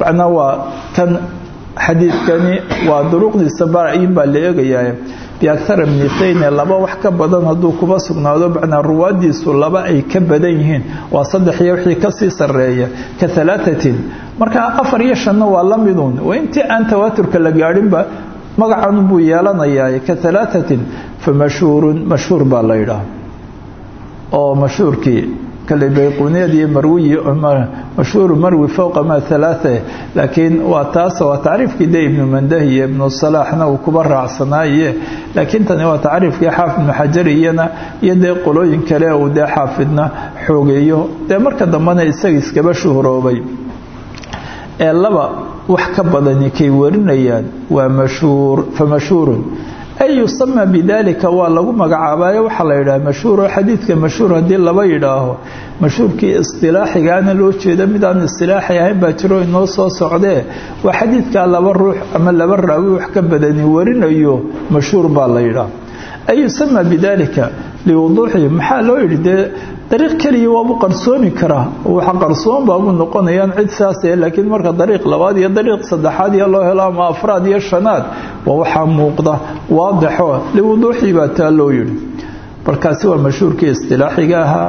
macnaa waa kan xadiidkani waa duruqdiisa barayin baa la eegayaa biakara min itayne laba wax ka badan hadduu kuba sugnaado macnaa ruwaadiisu laba ay ka badan yihiin. Waa saddex iyo wixii ka sii sarreeya ka alaatatin marka afar iyo shanna waa la miduun. Intii aan tawaaturka la gaadhinba magacan buu yeelanayaa ka alaatatin fa mashhuurun mashhuur baa la yidhaah oo mashhuurkii kale bayquuniyad iyo marwiyi mashhuuru marwi fowqa ma alaaa laakiin waa taas waa tacriifkii de ibnu mandahi iyo ibnu salaaxna uu kuba raacsanaaye laakiin tani waa tacriifkii xaafid ibnu xajar iyana iyo dee qolooyin kale uu dee xaafidna xoogeeyo. Dee marka dambena isaga iskaba shuhuroobay. Ee laba wax ka badani kay warinayaan waa mashhuur fa mashhuurun ay yusama bidalika waa lagu magacaabayo waxaa la yidhaha mashhuur oo xadiidka mashhuur haddii laba yidhaaho mashhuurkii istilaaxigaana loo jeeda midaan istilaaxi ahayn baa jiro inoo soo socdee waa xadiidkaa laba ruux ama laba raawi wax ka badani warinayo mashhuur baa la yidhaha ay yusama bidalika liwuduuxihi maxaa loo yidhi dee dariiq keliya waabu qarsoomi karaa. Waxa qarsoon baabuu noqonayaan cid saase laakiin marka dariiq labaad iyo dariiq saddexaad iyo loo helo ama afraad iyo shanaad waa waxaa muuqda waadixo. Liwuduuxii baa taa loo yidhi. Markaasi waa mashhuurkii istilaaxiga ahaa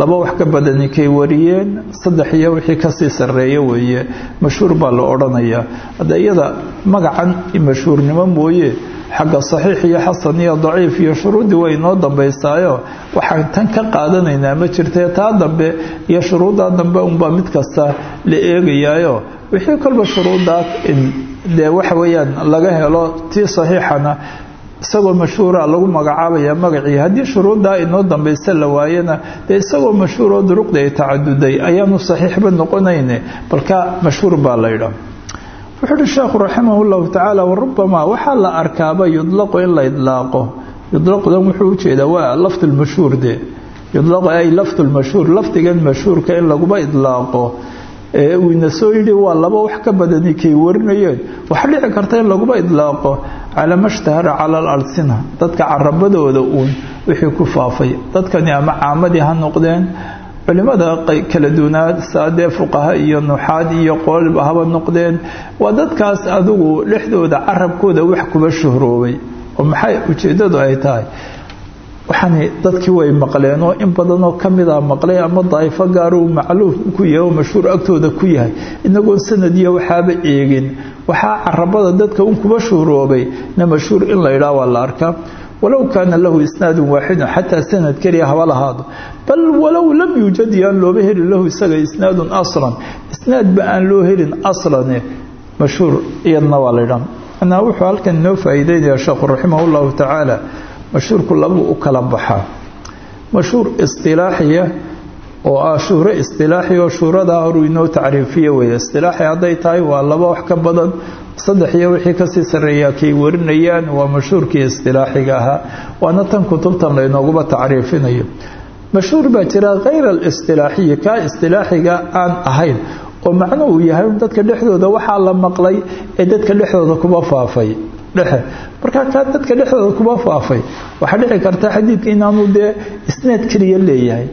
laba wax ka badani kay wariyeen saddex iyo wixii ka sii sarreeya weeye mashhuur baa la odhanayaa. Hadda iyada magacan mashhuurnimo mooye xagga saxiix iyo xasan iyo daciif iyo shuruuddii way inoo dambaysaayo. Waxaan tan ka qaadanaynaa ma jirtee taa dambe iyo shuruuddaa dambe unbaa mid kasta la eegayaayo. Wixii kolba shuruuddaa dee waxa weeyaan laga helo tii saxiixana isagoo mashhuura lagu magacaabaya magacii haddii shuruuddaa inoo dambaysa la waayana dee isagoo mashhuur oo duruqda ay tacaduday ayaanu saxiixba noqonayne balka mashhuur baa la yidhaa wuxuu uhi sheekhu raximah llahu tacaala warubama waxaa la arkaaba yudlaqu in la idlaaqo. Yudlaqdan wuxuu u jeedaa waa lafd lmashhuur de ay lafd lmashhuur mashhuurka in laguba idlaaqo uu ina soo yidhi waa laba wax ka badani kay warinayeen. Waxaa dhici karta in laguba idlaaqo calaa ma shtahara cala alalsina dadka carabadooda uun wixii ku faafay. Dadkani ama caamadii ha noqdeen. Culimada kala duwanaad saadee fuqaha iyo nuxaad iyo qoolba haba noqdeen. Waa dadkaas adigu dhexdooda carabkooda wax kuba shuhroobay. Oo maxay ujeedadu ay tahay waxaani dadkii way maqleen oo in badanoo kamida maqlay ama daa'ifo gaaro uu macluum ku yahay oo mashhuur agtooda ku yahay. Inagoon sanadiyo waxaaba eegin. Waxaa carabada dadka un kuba shuhroobay na mashhuur in la yidhaha waa la arkaa. Walow kaana lahu isnaadu waaxidun xataa sanad keliya haba lahaado. Bal walow lam yuujad yaan looba helin lahu isaga isnaadun aslan isnaadba aan loo helin aslane mashhuur iyadna waa laydhaa manaa wuxuu halkan inoo faa'iideynaya sheekhu raximah llahu tacaala mashhuurku labuu u kala baxaa mashhuur istilaaxiya oo ah shuhro istilaaxi oo shuhradaa horuu inoo tacriifiye weeye. Istilaaxi hadday tahay waa laba wax ka badan. Saddex iyo wixii ka sii sarreeyaa kay warinayaan waa mashhuurkii istilaaxiga ahaa. Waana tan kutubtan laynooguba tacriifinayo. Mashhuur baa jira khayr alistilaaxiyi kaa istilaaxiga aan ahayn oo macnuu uu yahay dadka dhexdooda waxaa la maqlay ee dadka dhexdooda kuba faafay dhexe. Markaa kaa dadka dhexdooda kuba faafay. Waxaa dhici karta xadiidka inaanu dee isnaad keliya leeyahay.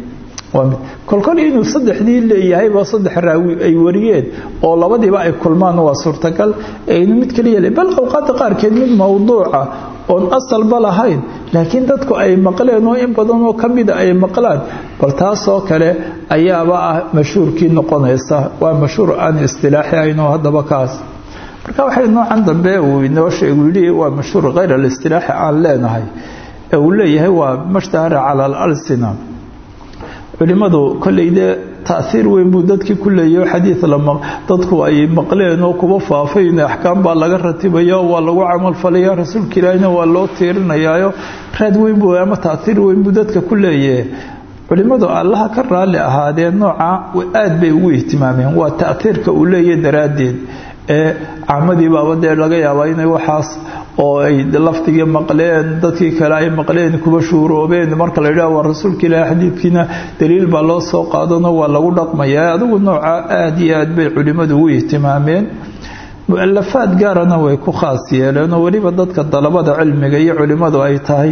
Kolkol inuu saddexdii leeyahayba saddex raawi ay wariyeen oo labadiiba ay kulmaan waa suurtagal. Aynu mid keliya le bal awqaadda qaarkeed mid mawduuca oon asalba lahayn laakiin dadku ay maqleen oo in badanoo ka mida ay maqlaan. Bal taasoo kale ayaaba ah mashhuurkii noqonaysa. Waa mashhuur aan istilaaxi ahaynoo haddaba kaas marka waxay noocan dambe uu inoo sheegu yidhi waa mashhuur khayr alistilaaxi aan leenahay. Ee uu leeyahay waa mashtahara cala alalsina culimmadu kolleyde taahiir weyn buu dadkii ku leeyaho xadiid dadku ay maqleen oo kuba faafayn axkaam baa laga ratibaya waa lagu camalfalaya rasuulka ilaahina waa loo tiirinayaayo. Raad weyn buu ama taahiir weyn buu dadka ku leeyahay. Culimmadu allaha ka raalli ahaadeen nooca aad bay ugu ihtimaameen waa taahiirka uu leeyahay daraaddeed ee caamadii baaba dee laga yaabaa inay waxaas oo ay lafdigii maqleen dadkii kale ay maqleen kuba shuuroobeen. Marka la yidhaha waa rasuulka ilaahi xadiidkiina daliil baa loo soo qaadano waa lagu dhaqmayaa adigu nooca aada iyo aad bay culimmadu ugu ihtimaameen. Mu'alafaad gaarana way ku khaas yeeleen oo weliba dadka dalabada cilmiga iyo culimmadu ay tahay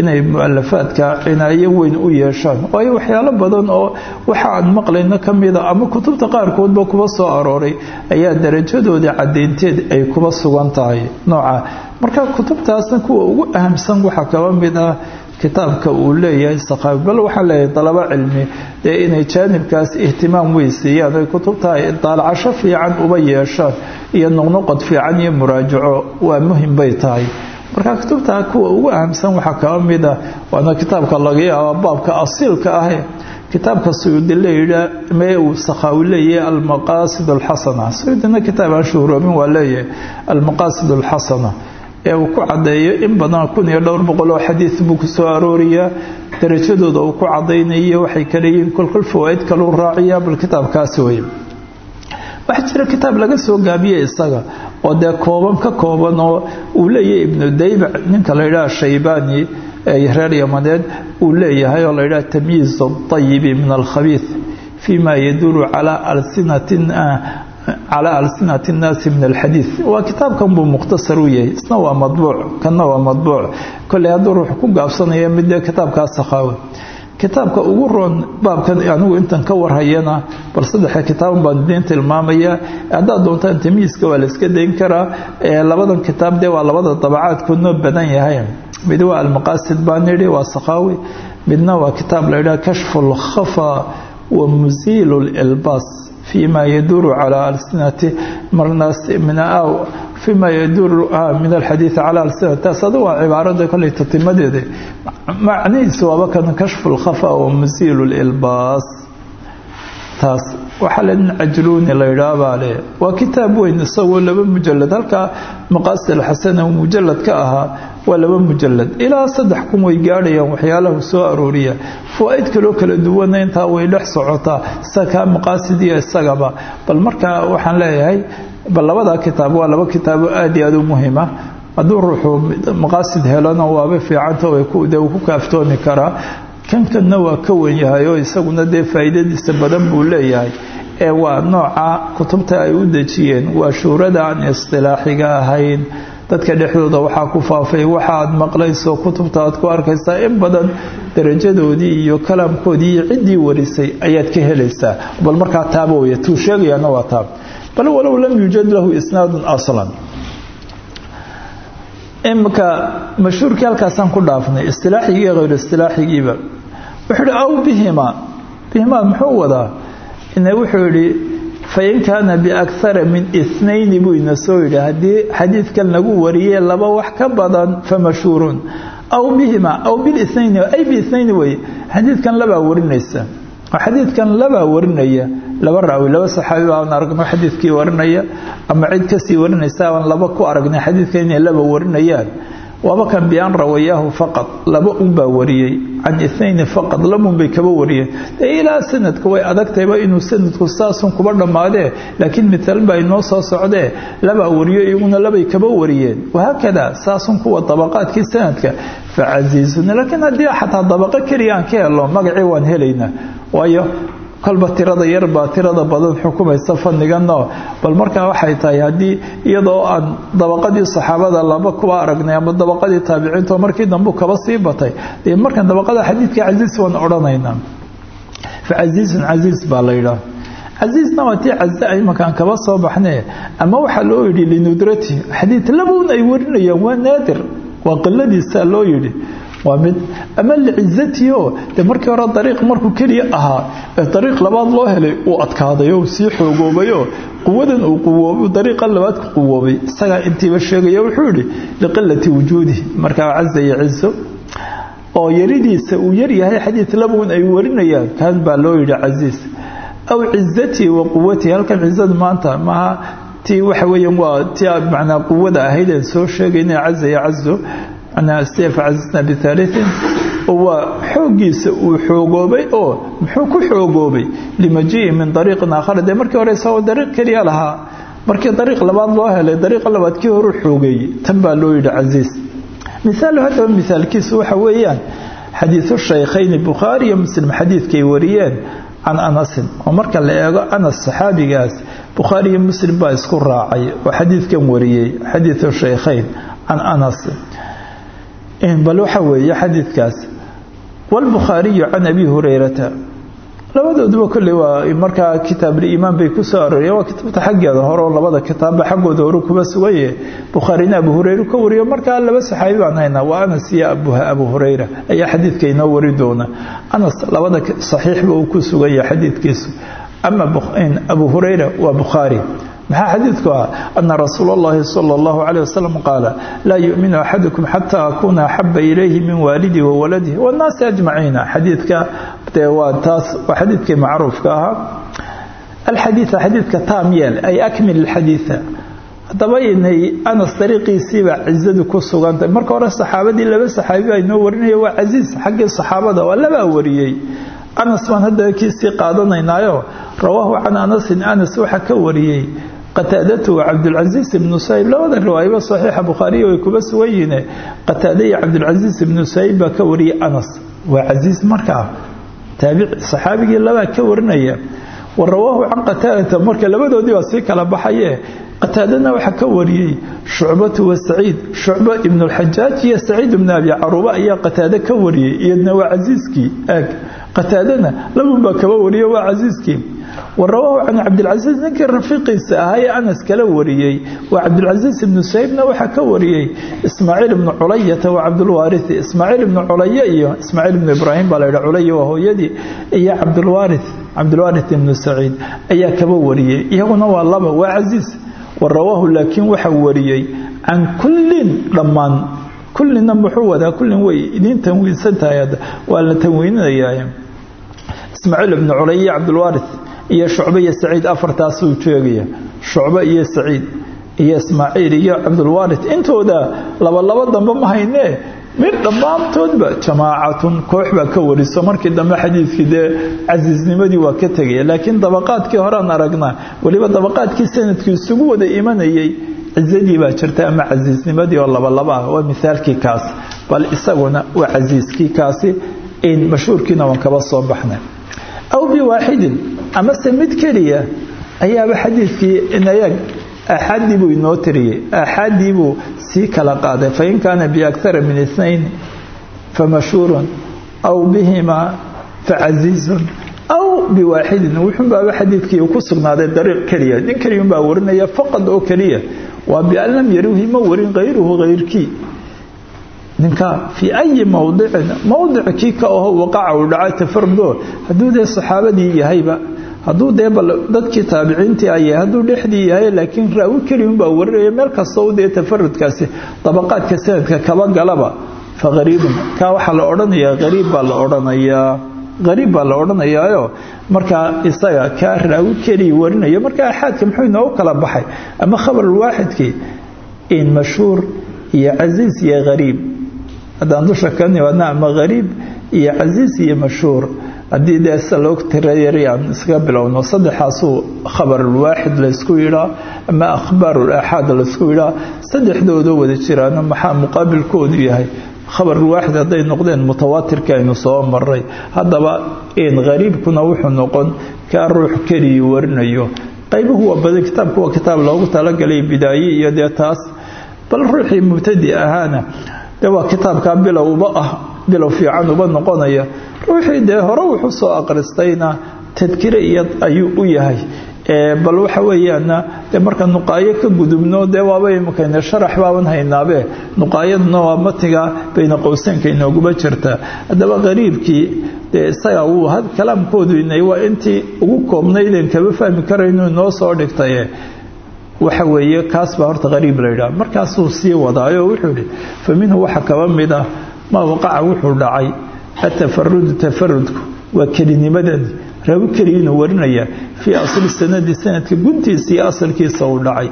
inay mu'alafaadka cinaayo weyn u yeeshaan. Waayo waxyaalo badan oo waxa aan maqlayno ka mida ama kutubta qaarkoodba kuba soo arooray ayaa darajadoodii caddaynteed ay kuba sugan tahay. Nooca marka kutubtaasna kuwa ugu ahamsan waxaa kaba mid ah kitaabka uu leeyahay sakaawi bal waxaan leeyahay dalabo cilmi dee inay jaanibkaas ihtimaam weysiiyaan oy kutubta ay daalacasho fiican uba yeeshaan iyo noqnoqod fiican iyo muraajaco waa muhiim bay tahay marka kutubta kuwa ugu ahamsan waxaa kaba mid ah waana kitaabka laga yaaba baabka asiilka ahe kitaabka suyuudi layidhaa mee uu sakhaawi leeyahay almaqaasid alxasana suyuudina kitaab aan waa leeyahay almaqaasid alxasana ee uu ku caddeeyo in badan kun iyo dhowr boqol oo xadiid buu ku arooriyaa darajadooda uu ku cadaynayo waxay kale yihiin kolkol fawaaid kaluu raaciyaa bal kitaabkaasi wey waxaa jira kitaab laga soo gaabiyey isaga oo dee kooban ka kooban oo uu leeyahay ibnu daybac ninka la yidhaha shaybani reer yamaneed uu leeyahay oo la yidhaha tamyiiz ayibi min alkhabiid fima yaduuru calaa alsinatin calى alsinati الnaasi min alxadiid waa kitaabkan buu mukhtasar u yahay isna waa madbuuc kanna waa madbuuc kolley hadduu ruux ku gaabsanaya midee kitaabkaas sakhaawe kitaabka ugu roon baabkan anigu intan ka warhayana bal saddexa kitaaban baan idiin tilmaamaya. Haddaad doontaan tamyiiska waa la iska dayn karaa labadan kitaab dee waa labada dabacaadkoodnoo badan yahay. Mid waa almaqaasid baan nidhi waa sakhaawi. Midna waa kitaab la yidhaha kashfu اlkhafa wa musiilu fima yaduulu min alxadiidi cala alsinataas adu waa cibaarada kollay tatimadeeda macnihiisu waaba kan kashfu lkhafa wa masiilu lilbaas taas waxaa ladin cajluuni laydhaabaa le waa kitaab weyn isagoo laba mujalad halkaa maqaasid alxasana mujaladka ahaa waa laba mujalad ilaa saddex kun way gaadhayaan waxyaalahu soo arooriya fawaa-id kaloo kala duwana intaa way dhex socotaa sa kaa maqaasidiya isagaba bal markaa waxaan leeyahay bal labada kitaab waa laba kitaab oo aad iyo aad u muhima ah. hadduu ruuxuu maqaasid helona waaba fiicanta de uu ku kaaftoomi karaa. Kan waa ka wenyahay oo isaguna dee faa'iidadiisa badan buu leeyahay. Ee waa nooca kutubta ay u dejiyeen waa shuurada aan istilaaxiga ahayn. Dadka dhexdooda waxaa ku faafay waxa aad kutubta aad ku arkaysaa in badan darajadoodii iyo kalaamkoodii iyo ciddii warisay ayaad ka helaysaa. Bal markaa taaba wey tuu sheegayana waa taab walow lam yuujad lahu isnaadun aslan imika mashhuurkii halkaasaan ku dhaafnay istilaaxigii iyo hayr istilaaxigiiba wuxuu yihi aw bihima bihimaa muxuu wadaa ina wuxuu yidhi fain kaana biakara min inayni buu ina soo yidhi haddii xadiidkan lagu wariyey laba wax ka badan famashhuurun aw bihima aw bilinayni ay biinayni wey xadiidkan labaa warinaysa xadiidkan labaa warinaya laba raawi laba saxaabi baan aragno xadiidkii warinaya ama cid ka sii warinaysa baan laba ku aragnay xadiidka inay laba warinayaan. Waaba kan bian rawayaahu faqad laba unbaa wariyey. Can inayni faqad lamunbay kaba wariyeen. Ilaa sanadka way adagtayba inuu sanadku saasun kuba dhammaadee laakiin mitaalan baa inoo soo socdee labaa wariyo iyaguna labay kaba wariyeen. Wahaakada saasun kuwa dabaqaadkii sanadka facasiizun laakiin haddii xataa dabaqo keliya aan ka helo magacii waan helaynaa waayo kolba tirada yar baa tirada badan xukumaysa fanigano bal markaa waxay tahay haddii iyadoo aan dabaqadii saxaabada laba kuba aragnay ama dabaqadii taabiciinto markii dambu kaba sii batay. Dee markan dabaqada xadiidka casiis waan odhanaynaa. Facasiizun casiis baa la yidhaah casiisna waa tii caza imankaan kaba soo baxnee. Ama waxaa loo yidhi linudrati. Xadiid labaun ay warinayaan waa naadir. Waa qiladiisaa loo yidhi waa mid ama licizatiio de markii hore dariiq markuu keliya ahaa ee dariiq labaad loo helay uu adkaaday oo sii xoogoobayoo quwadan uu quwoobay dariiqa labaad ku quwoobay. Isagaa intiiba sheegaya wuxuu yidhi liqilati wujuudi markaa caza iyo cizo oo yaridiisa uu yaryahay xadiid labuun ay warinayaan. Kaan baa loo yidhi casiis aw cizatii wa quwatii halkan cizadu maanta maaha. Tii waxa weeyaan waa tii macnaa quwada ahayd aan soo sheegayna caza yacazo macnaa seef cazizna bithaalithin waa xooggiisa uu xoogoobay oo muxuu ku xoogoobay limajii'i min dariiqin aakhar dee markii hore isagoo dariiq keliya lahaa markii dariiq labaad loo helay dariiqa labaad kii horu xoogeeyey tan baa loo yidhi casiis misaalu haddaba misaalkiisu waxa weeyaan xadiidu shaykhayni bukhaari iyo muslim xadiidkay wariyeen can anasin oo marka la eego anas saxaabigaas bukhaari iyo muslim baa isku raacay oo xadiidkan wariyey xadiidu shaykhayn can anas bal waxa weeye xadiidkaas. Wاlbukhaariyu can abi hurayrata. Labadooduba kolley waa markaa kitaabuliimaan bay ku soo arooriyeen waa kitaabta xaggeeda hore oo labada kitaabba xaggooda horu kuba sugaye. Bukhaarina abu hureyre ka wariyo. Markaa laba saxaabi baan haynaa waa anas iyo abu hureyra ayaa xadiidka inoo wari doona. Anas labada saxiixba uu ku sugan yahay xadiidkiisu. Ama abu hureyra waa bukhaari maxaa xadiidku ah ana rasuul اllahi salى اllahu عalيه wasalam qaala laa yu'minu axadukum xata akuuna axaba ilayhi min waalidii wa waladihi wاnnaasi ajmaciina xadiidka dee waa taas waa xadiidkii macruufka ahaa alxadiida xadiidka taam yeel ay akmil اlxadiida haddaba inay anas dariiqiisiiba cizadu ku sugantahay marka hore saxaabadii laba saxaabi baa inoo warinaya waa casiis xaggii saxaabada waa labaa wariyey anas baan hadda kiisii qaadanaynaayo rawaahu can anasin anas waxaa ka wariyey qataadatu cabdulcasiis ibnu sayib labada riwaayaba saxiixa bukhaariya way kuba sugan yihiin qataada iyo cabdulcasiis ibnu sayib baa ka wariyey anas. Waa casiis markaa taabici saxaabigii labaa ka warinaya. Wa rawaahu can qataadata marka labadoodii baa sii kala baxaye. Qataadana waxaa ka wariyey shucbatu wa saciid. Shucba ibnu lxajaaj iyo saciid ibnu abi caruba ayaa qataade ka wariyey iyadna waa casiiskii aag qataadana labun baa kaba wariye waa casiiskii warawaahu can cabdilcasiis ninkii rafiiqiisa ahaa ee anas kala wariyey. Waa cabdilcasiis ibnu saybna waxaa ka wariyey ismaaciil ibnu culayata waa cabdulwaarithi ismaaciil ibnu culaya iyo ismaaciil ibnu ibraahim baa laydha culaya waa hooyadii. Iyo cabdulwaarith cabdulwaarith ibnu saciid ayaa kaba wariyey. Iyaguna waa laba waa casiis warawaahu laakiin waxaa wariyey can kullin dhammaan. Kullina muxuu wadaa? Kullin way idiin tanwiinsan tahay waa la tanwiininayaa ismaaciil ibnu culaya iyo cabdulwaarith iyo shucbe iyo saciid afartaasuu sheegaya shucbe iyo saciid iyo ismaaciil iyo cabdulwaarid intooda laba laba dambe ma haynee mid dhammaantoodba jamaacatun koox baa ka wariso. Markii dambe xadiidkii dee casiisnimadii waa ka tegaya laakiin dabaqaadkii horean aragnaa weliba dabaqaadkii sannadkii isugu wada imanayay cizadii baa jirta ama casiisnimadii oo labalaba ah. Waa mithaalkii kaas. Bal isaguna waa casiiskii kaasi in mashhuurkiina waan kaba soo baxnay aw biwaaxidin amase mid keliya ayaaba xadiidkii inayag axaadii buu inoo tiriyey axaadii buu kala qaaday fain kaana biakara min inayn famashhuurun aw bihimaa facasiizun aw biwaaxidin wuxuunbaaba xadiidkii ku sugnaaday dariiq keliya nin keliyunbaa warinaya faqad oo keliya waa bian lam yariwhi ma warin hayruhu hayrkii ninka fii ayi mowdicin mowdic kii ka aho waqaca uu dhacay tafardo hadduu dee saxaabadii yahayba hadduu dee bal dadkii taabiciintii ayay hadduu dhexdii yahay laakiin raawi keliunbaa warinaya meel kastoo dee tafarudkaasi dabaqaadka sanadka kaba galaba fa hariibun kaa waxaa la odhanayaa hariib baa la odhanayaa hariib baa la odhanayaayo. Markaa isaga kaa raawi keliya warinaya marka axaadka muxuu inoogu kala baxay ama khabarulwaaxidkii in mashhuur iyo casiis iyo hariib haddaan dusha ka nimaadna ama hariib iyo casiis iyo mashhuur haddii dee sida loo tirayari aan iskaga bilowno saddexaasuu khabarulwaaxid laysku yidhaa ama akhbaarulaxaad laysku yidhaa saddexdoodoo wada jiraano maxaa muqaabilkoodu yahay? Khabarulwaaxid hadday noqdeen mutawaatirka aynu soo maray haddaba in hariibkuna wuxuu noqon kaa ruux keligii warinayo. Qaybuhu waa badan kitaabku waa kitaab loogu talagalay bidaaye iyo dee taas. Bal ruuxii mubtadi ahaana dee waa kitaabkaa bilowba ah bilow fiican uba noqonaya. Ruuxii dee hore wuxuu soo aqristayna tadkire iyo ayuu u yahay. Bal waxa weeyaana dee marka nuqaayo ka gudubno dee waaba imakayne sharax baaban haynaabe. Nuqaayaduna waa matiga bayna qowseynka inooguba jirta. Haddaba qariibkii dee isaga wuu kalaamkoodu waa intii ugu koobnaydeen kaba fahmi karaynu inoo soo dhigtaye waxa weeye kaas baa horta qariib la yidhaha. Markaasuu sii wadaayo wuxuu yihi fa waxa kaba mid ah maa waqaca wuxuu dhacay. Atafarudu tafarudku waa kelinimadani raawi keligiinuu warinaya fii asli sanadi sanadka guntiisa asalkiisa uu dhacay.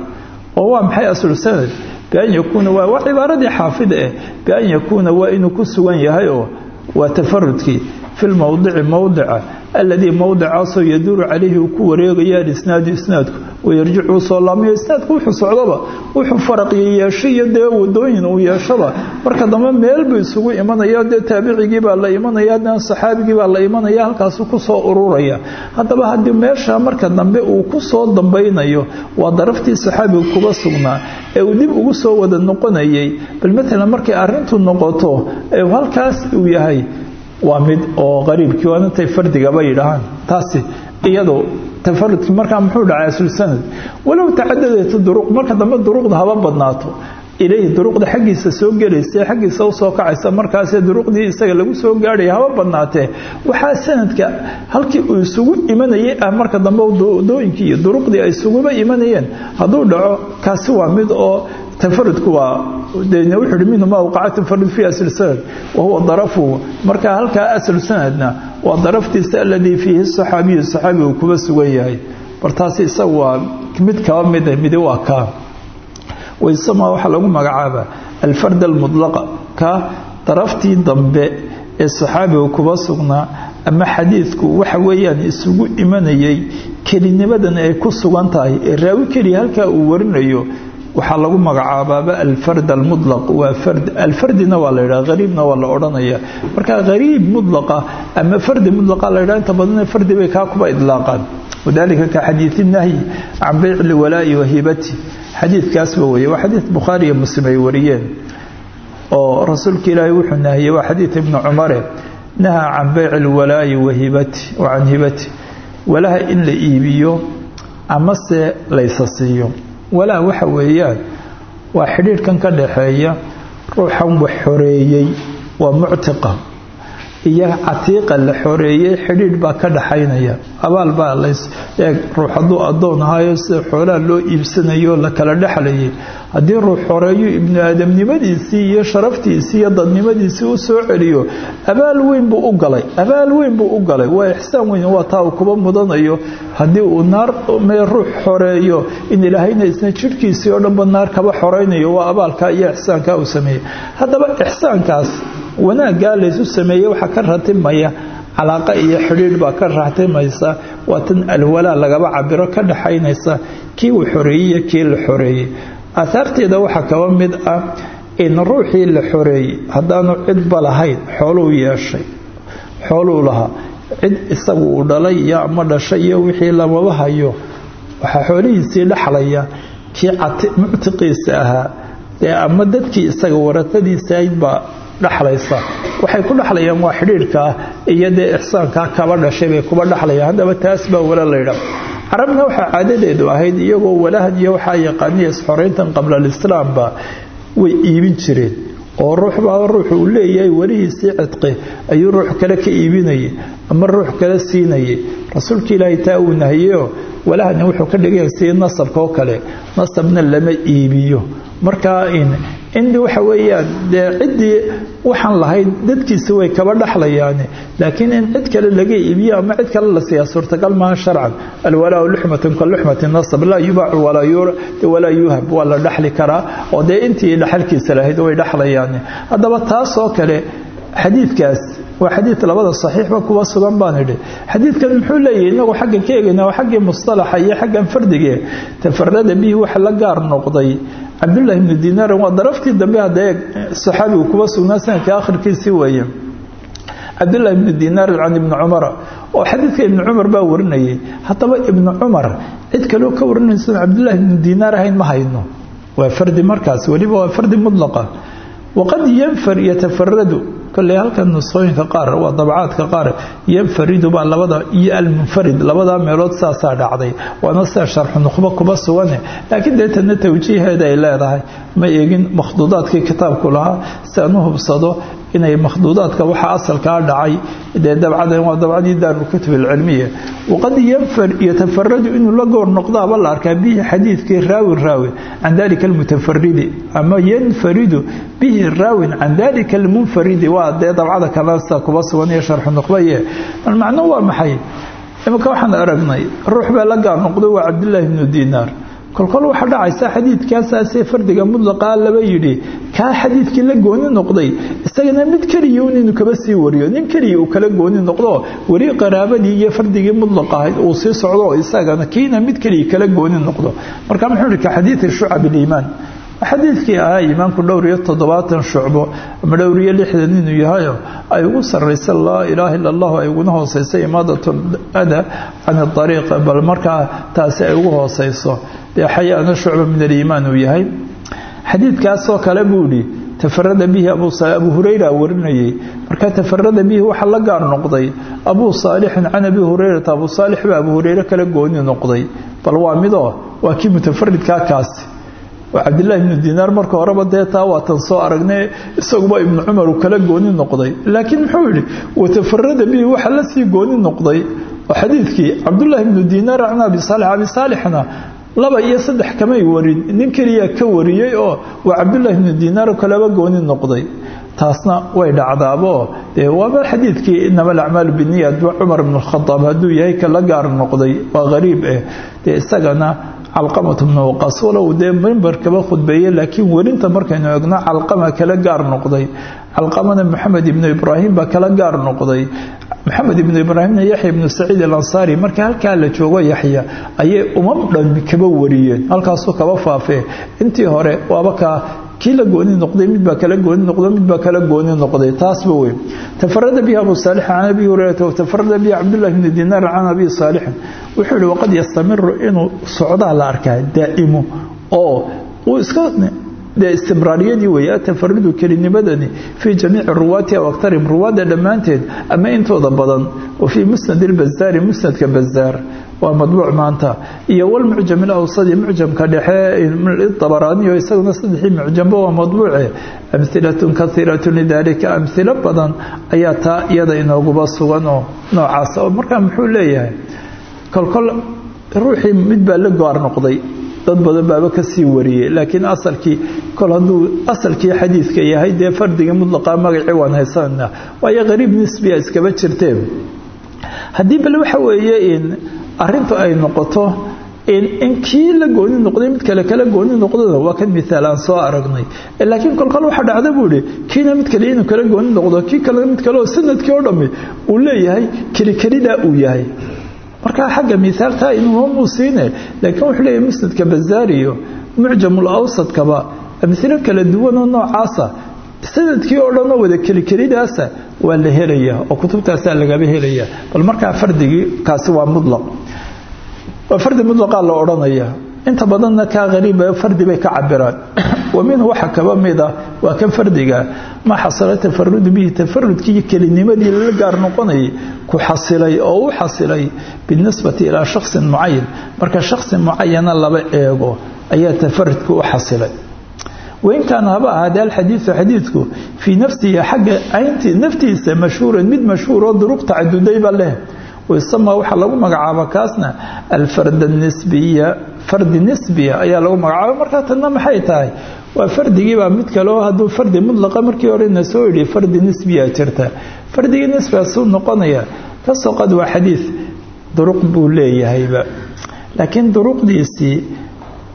Oo waa maxay aslu sanad? Bian yakuuna waa cibaaradii xaafida eh. Bian yakuuna waa inuu ku sugan yahay oo waa tafarudkii fi lmowdici mowdica aladii mowdicaasoo yaduuru calayhi uu ku wareegaya alisnaadu isnaadku wayarjicu soo laamayo isnaadku wuxuu socdaba wuxuu faraqiyo yeesho dee wadooyin uu yeeshaba marka dambe meel buu isugu imanaya dee taabicigii baa la imanaya haddana saxaabigii baa la imanaya halkaasu ku soo ururaya haddaba haddii meesha marka dambe uu ku soo dambaynayo waa daraftii saxaabiga kuba sugnaa ee uu dib ugu soo wada noqonayay bal matalan markay arrintu noqoto halkaas uu yahay waa mid oo qariibkii waa intay fardigaba yidhaahaan. Taasi iyadoo tafarudkii markaa muxuu dhacay asulsanad walow tacadadat duruq marka dambe duruqda haba badnaato. Ilayhi duruqda xaggiisa soo gelaysa xaggiisa u soo kacaysa markaasee duruqdii isaga lagu soo gaadhaya haba badnaatee. Waxaa sanadka halkii uu isugu imanayay ah marka dambe dooyinkii iyo duruqdii ay isuguba imanayeen. Hadduu dhaco kaasi waa mid oo tafarudku waa dena wuxuu hi minhu ma waqaca tafarud fi asl sanad wahuwa darafuhu marka halkaa aslu sanadna waa daraftiisa aladii fiihi saxaabiyu saxaabi uu kuba sugan yahay. Bartaasi isaga waa mid kaba mida midi waa kaa waysama waxaa lagu magacaabaa alfard almudlaqa ka daraftii dambe ee saxaabiga kuba sugnaa ama xadiidku waxa weeyaan isugu imanayay kelinimadan ay ku sugan tahay ee raawi keliya halkaa uu warinayo waxaa lagu magacaabaaba alfard almulaq waa fard alfardina waa la yidhaha hariibna waa la odhanaya marka hariib mudlaqa ama fardi mudlaqa la yidhaha inta badan fardi bay kaa kuba idlaaqaan. Wadalika ka xadiidi nahyi can beyc lwalaa'i wahibati xadiidkaasba weeye waa xadiid bukhaari iyo muslim ay wariyeen oo rasuulka ilaahay wuxuu nahiyey waa xadiid ibni cumare nahaa can beyc lwalaa'i wahibati wa can hibati walaha in la iibiyo amase laysa siiyo walaa waxa weeyaan waa xidhiidhkan ka dhaxeeya ruuxan wax xoreeyey waa muctiqa iyo catiiqa la xoreeyey xidhiidh baa ka dhaxaynaya. Abaal baa lays eeg ruux hadduu addoon ahaayo sida xoolaha loo iibsanayo la kala dhexlayay haddii ruux xoreeyo ibnu aadamnimadiisii iyo sharaftiisii iyo dadnimadiisii u celiyo abaal weyn buu u galay. Abaal weyn buu u galay. Waa ixsaan weyn waa taa uu kuba mudanayo. Haddii uu naar mee ruux xoreeyo in ilaahayna isna jidhkiisii oo dhanba naar kaba xoraynayo waa abaalka iyo ixsaanka uu sameeyey. Haddaba ixsaankaas wanaaggaa laysu sameeyey waxaa ka ratimaya calaaqa iyo xidhiidh baa ka ratimaysa waa tan alwalaa lagaba cabiro ka dhaxaynaysa kii uu xoreeyey iyo kii la xoreeyey. Aahaarteeda waxaa kaba mid ah in ruuxii la xoreeyey haddaanu cidba lahayn xooluu yeeshay xooluu lahaa cid isagu uu dhalay iyo ama dhashay iyo wixii lamaba hayo waxaa xoolihiisii dhexlaya kii muctiqiisa ahaa dee ama dadkii isaga waratadiisa aydbaa dhexlaysa. Waxay ku dhexlayaan waa xidhiidhkaa iyo dee ixsaankaa kaba dhashay bay kuba dhexlayaan. Haddaba taas baa wala laydha carabna waxaa caadadeedu ahayd iyagoo walahad iyo waxaa yaqaaniya isxorayntan qabla alislaamba way iibin jireen. Oo ruuxbaa ruuxu uu leeyahay welihiisii cidqi ayuu ruux kale ka iibinayay ama ruux kale siinayay. Rasuulka ilaahay taa uu nahiyeyo walahadna wuxuu ka dhigaya sii nasabka oo kale. Nasabna lama iibiyo. Markaa in in waxa weeyaan dee ciddii waxaan lahayd dadkiisi way kaba dhexlayaane laakiin in cid kale laga iibiyo ama cid kale la siiyaa suurtagal maaha sharcan. Alwalaau luxmatun ka luxmati nasab laa yubaacu walaa yuhab waa la dhexli karaa. Oo dee intii dhexalkiisa lahayd way dhexlayaane haddaba taasoo kale xadiidkaas waa xadiid labada saxiixba kuwa sugan baan idhi. Xadiidkan muxuu leeyahay inagu xaggan ka eegayna waa xaggii mustalaxa iyo xaggan fardige tafarada bihi waxa la gaar noqday. Cabdullaahi ibnu dinaar waa daraftii dambe hadda eeg saxaabigu kuwa sugnaa sanadka akhirkiisii weeye. Cabdullaahi ibnu dinaar can ibni cumara oo xadiidka ibni cumar baa warinayay. Haddaba ibni cumar cid kaleo ka warinaysa cabdullaahi ibnu dinaar ahayn ma hayno. Waa fardi markaas weliba waa fardi mudlaqa. Waqad yanfar yatafaradu kolley halkan nusooyinka qaar waa dabcaadka qaar. Yanfaridu baa labada iyo almunfarid labadaa meelood saasaa dhacday. Waana sida sharxu nuqba kuba sugane laakiin deetana tawjiiheeda ay leedahay. Ma eegin makhduudaadkii kitaabku lahaa si aan u hubsado inay makhduudaadka waxa asalkaa dhacay dee dabcadan waa dabcadii daaru kutub alcilmiya. Waqad yatafaradu inuu la goor noqdaaba la arkaa bihi xadiidkii raawin raawi can dalika almutafaridi ama yanfaridu bihi raawin can dalika almunfaridi. Waa dee dabcada kalesa kuba sugan iyo sharxu nuqbaye bal macnuhu waa maxay? Imika waxaan aragnay ruux baa la gaar noqday waa cabdillaahi ibnu diinaar. Kolkol waxaa dhacaysa xadiidkaasaasee fardiga mudlaqaa laba yidhi kaa xadiidkii la gooni noqday isagana mid keliya un inuu kaba sii wariyo nin keliya uu kala gooni noqdo weli qaraabadii iyo fardigii mudlaq ahayd uu sii socdo isagana kiina mid keliya kala gooni noqdo. Marka muxuu ihi ka xadiidi shucab iliimaan xadiidkii ahaa iimaanku dhowr iyo toddobaatan shucbo ama dhowr iyo lixdan inuu yahayo ay ugu sarraysa laa ilaaha illa allahu ay uguna hooseyso imaadatu ada can ariiq bal markaa taasi ay ugu hooseyso. Dee xayaana shucba min aliimaan uu yahay. Xadiidkaasoo kale buu idhi tafarada bihi abu hurayra warinayay. Marka tafarada bihi waxaa la gaar noqday. Abuu saalixin can abi hurayrata abu saalix baa abu hureyre kala gooni noqday. Bal waa midoo waa kii mutafaridkaa kaasi waa cabdillaahi ibnu diinaar marka horeba dee taa waatan soo aragnay isaguba ibnu cumar uu kala gooni noqday. Laakiin muxuu yidhi watafarada bihi waxaa la sii gooni noqday. Oo xadiidkii cabdullaahi ibnu diinaar can abi saalix abi saalixna laba iyo saddex kamay warin. Nin keliya ka wariyey oo waa cabdullaahi ibnu diinaar kaleba gooni noqday. Taasna way dhacdaabo. Waaba xadiidkii inama alacmaalu biniyat cumar ibnu khadaab hadduu yahay kala gaar noqday. Waa qariib eh. Dee isagana calqamat bnu waqaas walow dee mimbar kaba khudbeeye laakiin werinta markaynu egno calqama kala gaar noqday. Calqamana maxamed ibnu ibraahim baa kala gaar noqday. Maxamed ibnu ibraahimna yaxya ibnu saciid alansaari marka halkaa la joogo yaxya ayay umam dhan kaba wariyeen. Halkaasuu kaba faafee. Intii hore waaba kaa kii la gooni noqday midbaa kala gooni noqdo midbaa kala gooni noqday. Taasba wey tafarada bihi abu saalix can abi hurayrata watafarada bihi cabdullahi bni dinaar can abi saalixin wuxuu yihi waqad yastamiru inuu socdaa la arkaa daa'imo oo uu iska dee istimraariyadii weeye atafaridu kelinimadani fii jamiici ruwaati aw aktarihim ruwaadda dhammaanteed ama intooda badan. Wa fii musnad ilbazaari musnadka bazaar waa madbuuc maanta. Iyo walmucjam ilawsadi mucjamka dhexe dabaraaniyo isaguna saddexii mucjamba waa madbuuce amhilatun kaiiratun lidaalika amhilo badan ayaa taa iyada inooguba sugan oo noocaas oo markaa muxuu leeyahay kolkol ruuxii mid baa la gaar noqday. Dad badan baaba ka sii wariyey laakiin asalkii kol hadduu asalkii xadiidka yahay dee fardigii mudlaqa magacii waan haysanana waayo qariib nisbiya iskaba jirteen. Haddii bal waxa weeye in arintu ay noqoto in kii la gooni noqday mid kale kala gooni noqdada waa kan miaal aan soo aragnay. Laakiin kolkol waxa dhacda buu ihi kiina mid kale inuu kala gooni noqdo kii kale mid kale oo sannadkii oo dhammi uu leeyahay kelikelidaa uu yahay. Markaa xagga miaaltaa inuumuu siine laakiin wuxuu leeyahay musnadka bazaariyo mucjamul awsadkaba amhilo kala duwanoo noocaasa sannadkii oo dhanoo wada kelikelidaasa waa la helayaa oo kutubtaasaa lagaba helayaa bal markaa fardigii kaasi waa mulaq waa fardi mulaqaa la odhanayaa inta badanna kaa qariiba fardi bay ka cabiraan wa minhu kaba mid ah waa kan fardiga. Maa xasala tafarudu bihi tafarudkii kelinimadii lala gaar noqonayay ku xasilay oo u xasilay binisbati ilaa shaksin mucayan marka shaksi mucayana laba eego ayaa tafarudka u xasilay wain kaana haba ahaadee alxadiidu xadiidku fii nafsihi xagga cayntii naftiisa mashhuuran mid mashhuuroo duruq tacadudayba leh wayusamaa waxaa lagu magacaaba kaasna alfarda nisbiya fardi nisbiya ayaa lagu magacaaba markaa tanna maxay tahay waa fardigiibaa mid kaleo hadduu fardi mudlaqa markii horena soo yidhi fardi nisbiya jirta fardigii nisbigaasuu noqonaya ka soo qad waa xadiid duruq buu leeyahayba laakiin duruqdiisii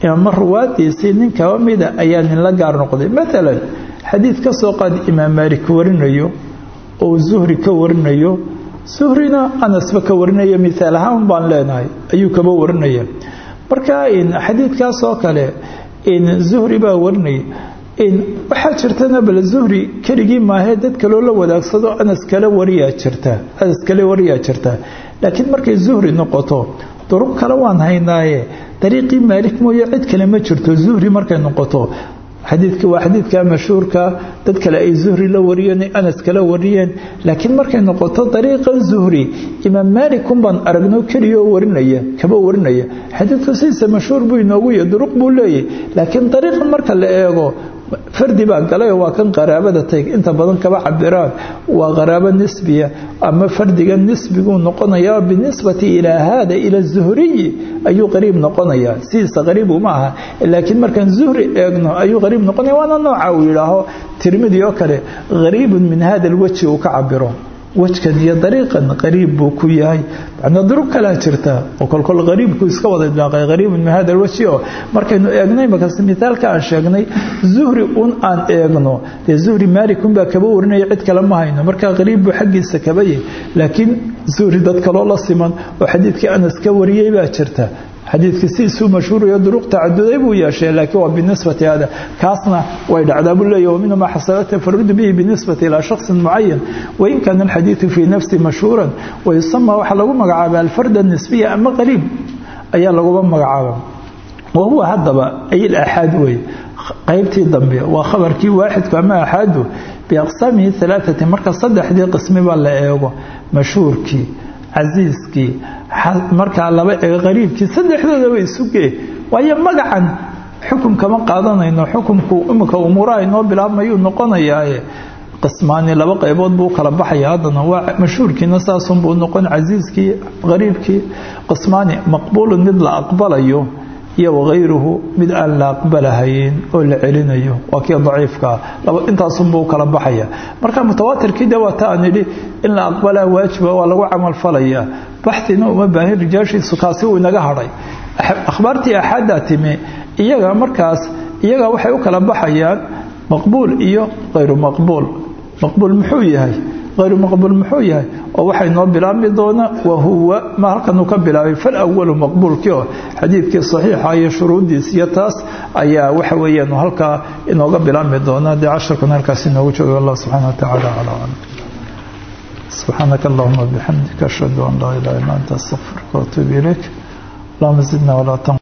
ama ruwaadiisii nin kaba mida ayaa nin la gaar noqday. Maalan xadiid ka soo qaad imaam maalik warinayo oo zuhri ka warinayo zuhrina anasba ka warinaya miaal ahaan baan leenahay ayuu kaba warinaya. Marka xadiidkaas oo kale zuhri baa warinaya waxaa jirtana bal zuhri keligii maahee dad kaloo la wadaagsado anas kale wariyaa jirta anas kale wariyaa jirta. Laakiin markay zuhri noqoto duruq kale waan haynaaye dariiqii maalik mooye cid kale ma jirto. Zuhri markay noqoto xadiidka waa xadiidka mashhuurka dad kale ay zuhri la wariyeen anas kala wariyeen. Laakiin markay noqoto dariiqan zuhri imaam maalik unbaan aragno keliyaoo warinaya kaba warinaya. Xadiidku sidiisa mashhuur buu inoogu yahay duruq buu leeyahy laakiin dariiqan marka la eego fardi baa galay waa kan qaraabada tay inta badan kaba cabiraan waa qaraabo nisbiya. Ama fardiga nisbiguu noqonayaa binisbati ilaa haada ila zuhriyi ayuu qariib noqonayaa. Sidiisa qariib uma aha. Laakiin markaan zuhri eegno ayuu qariib noqonaya waana nooca uu yidhaaho. Tirmidi oo kale qariibun min hada alwajhi uu ka cabiro wajkan iyo dariiqan qariib buu ku yahay. Macnaa duruq kalaa jirta oo kolkol qariibku iska wada idlaaqay qariibun min hada alwajhi oo markaynu eegnay markaas mithaalka aan sheegnay zuhri un aan eegno. Dee zuhri maalik unbaa kaba warinaya cid kale ma hayno. Markaa qariib buu xaggiisa kaba yahy laakiin zuhri dad kaloo la siman oo xadiidkii anas ka wariyey baa jirta xadiidkii sidiisuu mashhuuriyo duruq tacaduday buu yeeshay laakiin waa binisbati hada kaasna way dhacdaa buu leeyahy waminhu maa xasala tafarud bihi binisbati ilaa shaksin mucayan wain kaana alxadiidu fii nafsi mashhuuran wayusama waxaa lagu magacaaba alfarda nisbiya ama qariib ayaa laguba magacaaba wa huwa haddaba ay ilaxaad wey qaybtii dambe waa khabarkii waaxidku ama axaadu biaqsaamihi alaaati marka saddexdii qismiba la eego mashhuurkii casiiskii markaa laba eego qariibkii saddexdoodaba isugee. Waayo magacan xukun kama qaadanayno xukunku imika umuuraha inoo bilaabmayuu noqonayaaye. Qismaani laba qaybood buu kala baxaya haddana waa mashhuurkiina saasunbuu noqon casiiskii qariibkii. Qismaani maqbuulun mid la aqbalayo iyo wakayruhu mid aan la aqbalahayn oo la celinayo. Waa kii daciifkaa intaasunbuu kala baxaya. Marka mutawaatirkii de aan idhi in la aqbalaa waajiba waa lagu camalfalayaa baxina uma baahin rijaashiisu kaasi uu inaga hadhay akhbaartii axaaddaa timi iyaga markaas iyaga waxay u kala baxayaan maqbuul iyo hayru maqbuul. Maqbuul muxuu yahay ayru maqbuul muxuu yahay oo waxay noo bilaabmi doonaa wahuwa ma halkanuu ka bilaabay falawalu maqbuulkiio xadiidkii saxiixa iyo shuruuddiis iyo taas ayaa waxa weeyaan halkaa inooga bilaabmi doonaa dee casharkan halkaas inoogu joogo allah subxana wa tacaala calaa calam subxaanaka allahuma bixamdika ashhadu an laa ilaha illa anta astaqfiruka waatuubu ilayk allahuma zidna walaa tan